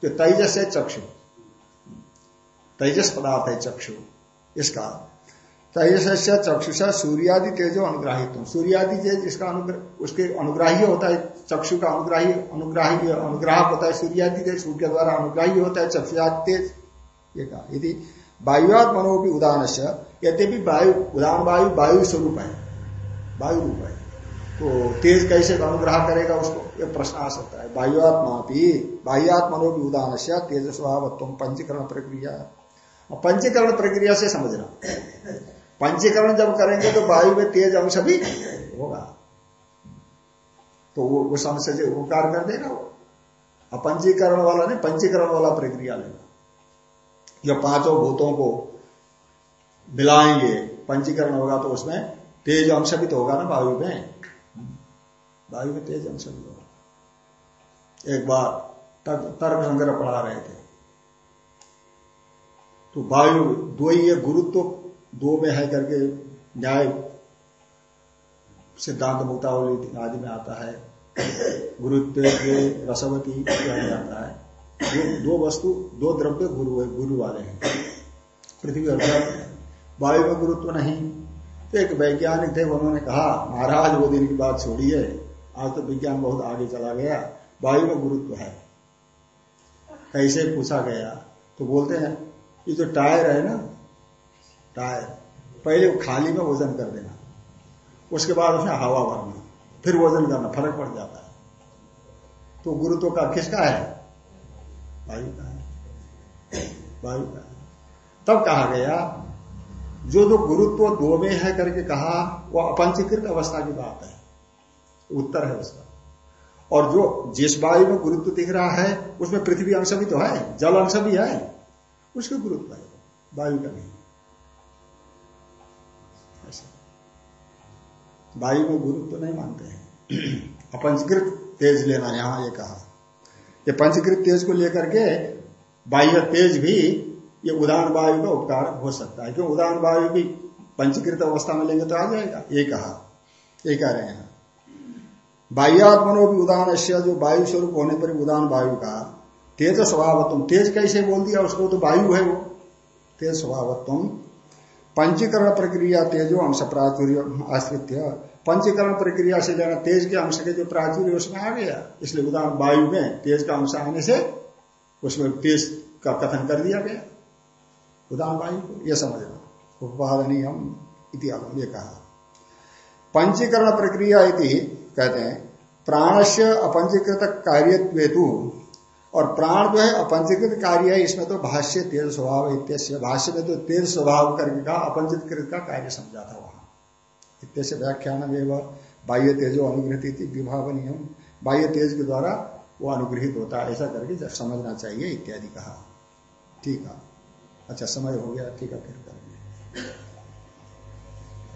जो तेजस है चक्षु। तेजस पदार्थ है चक्षु। इसका तेजस चक्षुष सूर्यादि तेजो अनुग्राहित सूर्यादि तेज इसका अनुग्रह उसके अनुग्राही होता है, चक्षु का अनुग्राही अनुग्राही, अनुग्राहक होता है सूर्यादि तेज सूर्य द्वारा अनुग्राही होता है चक्षुयाद तेज ये कहा। यदि वायुआत मनोपी उदान से यद्यपि वायु, उदान वायु वायु स्वरूप है। वायु रूप है। तो तेज कैसे अनुग्रह करेगा उसको? ये प्रश्न आ सकता है। वायुआत्मा भी बाह्यात्मनो भी उदान से तेज स्वभावत्व पंचीकरण प्रक्रिया। पंचीकरण प्रक्रिया से समझना। पंचीकरण जब करेंगे तो वायु में तेज अंश भी होगा। तो वो उस अंश से उपकार कर देगा वो अपंचीकरण वाला नहीं, पंचीकरण वाला प्रक्रिया लेगा जब पाँचों भूतों को मिलाएँगे, पंचीकरण होगा तो उसमें तेज अंश भी तो होगा ना वायु में। वायु में तेज अंश भी होगा एक बार तर्क संग्रह पढ़ा रहे थे। तो वायु दो ही है गुरुत्व तो दो में है करके न्याय सिद्धांत मुक्तावली आदि में आता है। गुरुत्व रसवती आता है। दो, दो वस्तु दो द्रव्य गुरु है गुरु वाले हैं। पृथ्वी और वायु में गुरुत्व नहीं। तो एक वैज्ञानिक थे उन्होंने कहा महाराज वो दिन की बात छोड़िए। आज तो विज्ञान बहुत आगे चला गया, वायु में गुरुत्व है। कैसे पूछा गया? तो बोलते हैं, ये जो टायर है ना, टायर, पहले खाली में वज़न कर देना, उसके बाद उसमें हवा भरना, फिर वज़न करना, फ़र्क पड़ जाता है। तो गुरुत्व का किसका है? वायु का है। वायु का है। तब कहा गया, जो जो गुरुत्व दो में है करके कहा, वो अपंचीकृत अवस्था की बात है। उत्तर है उसका। और जो जिस वायु में गुरुत्व दिख रहा है, उसमें पृथ्वी अंश भी तो है, जल अंश भी है। उसके गुरुत्व है, वायु का नहीं। वायु में गुरुत्व नहीं मानते हैं। अपंचकृत तेज लेना, यहाँ ये कहा। ये पंचकृत तेज को लेकर के बाह्य तेज भी ये उदान वायु का उपकार हो सकता है। क्यों? उदाहरण वायु भी पंचकृत अवस्था में लेंगे तो आ जाएगा। ये कहा। ये कह रहे हैं। बाह्यात्मनो भी उदान जो वायु स्वरूप होने पर उदान वायु का, तेज स्वभावत्म तेज कैसे बोल दिया उसको? तो वायु है वो। तेज स्वभावत्व। पंचीकरण प्रक्रिया तेजो अंश प्राचुर्य आश्रित पंचीकरण प्रक्रिया से लेना तेज के अंश के जो प्राचुर्य, उसमें आ गया। इसलिए उदाहरण वायु में तेज का अंश आने से उसमें तेज का कथन कर दिया गया। उदाहरण वायु को। यह समझना उपादनीयम इतिहास ये कहा। पंचीकरण प्रक्रिया कहते हैं प्राण से अपंजीकृत कार्य और प्राण जो है अपंजीकृत कार्य है, इसमें तो भाष्य तेज स्वभाव इत्य भाष्य में तो तेज स्वभाव करके का अपंजीकृत का कार्य समझा था वहाँ। इत्य व्याख्यान बाह्य तेजो अनुग्रहित विभावनीय बाह्य तेज के द्वारा वो अनुग्रहित होता है, ऐसा करके जब समझना चाहिए, इत्यादि कहा। ठीक है। अच्छा समय हो गया, ठीक है, फिर करेंगे।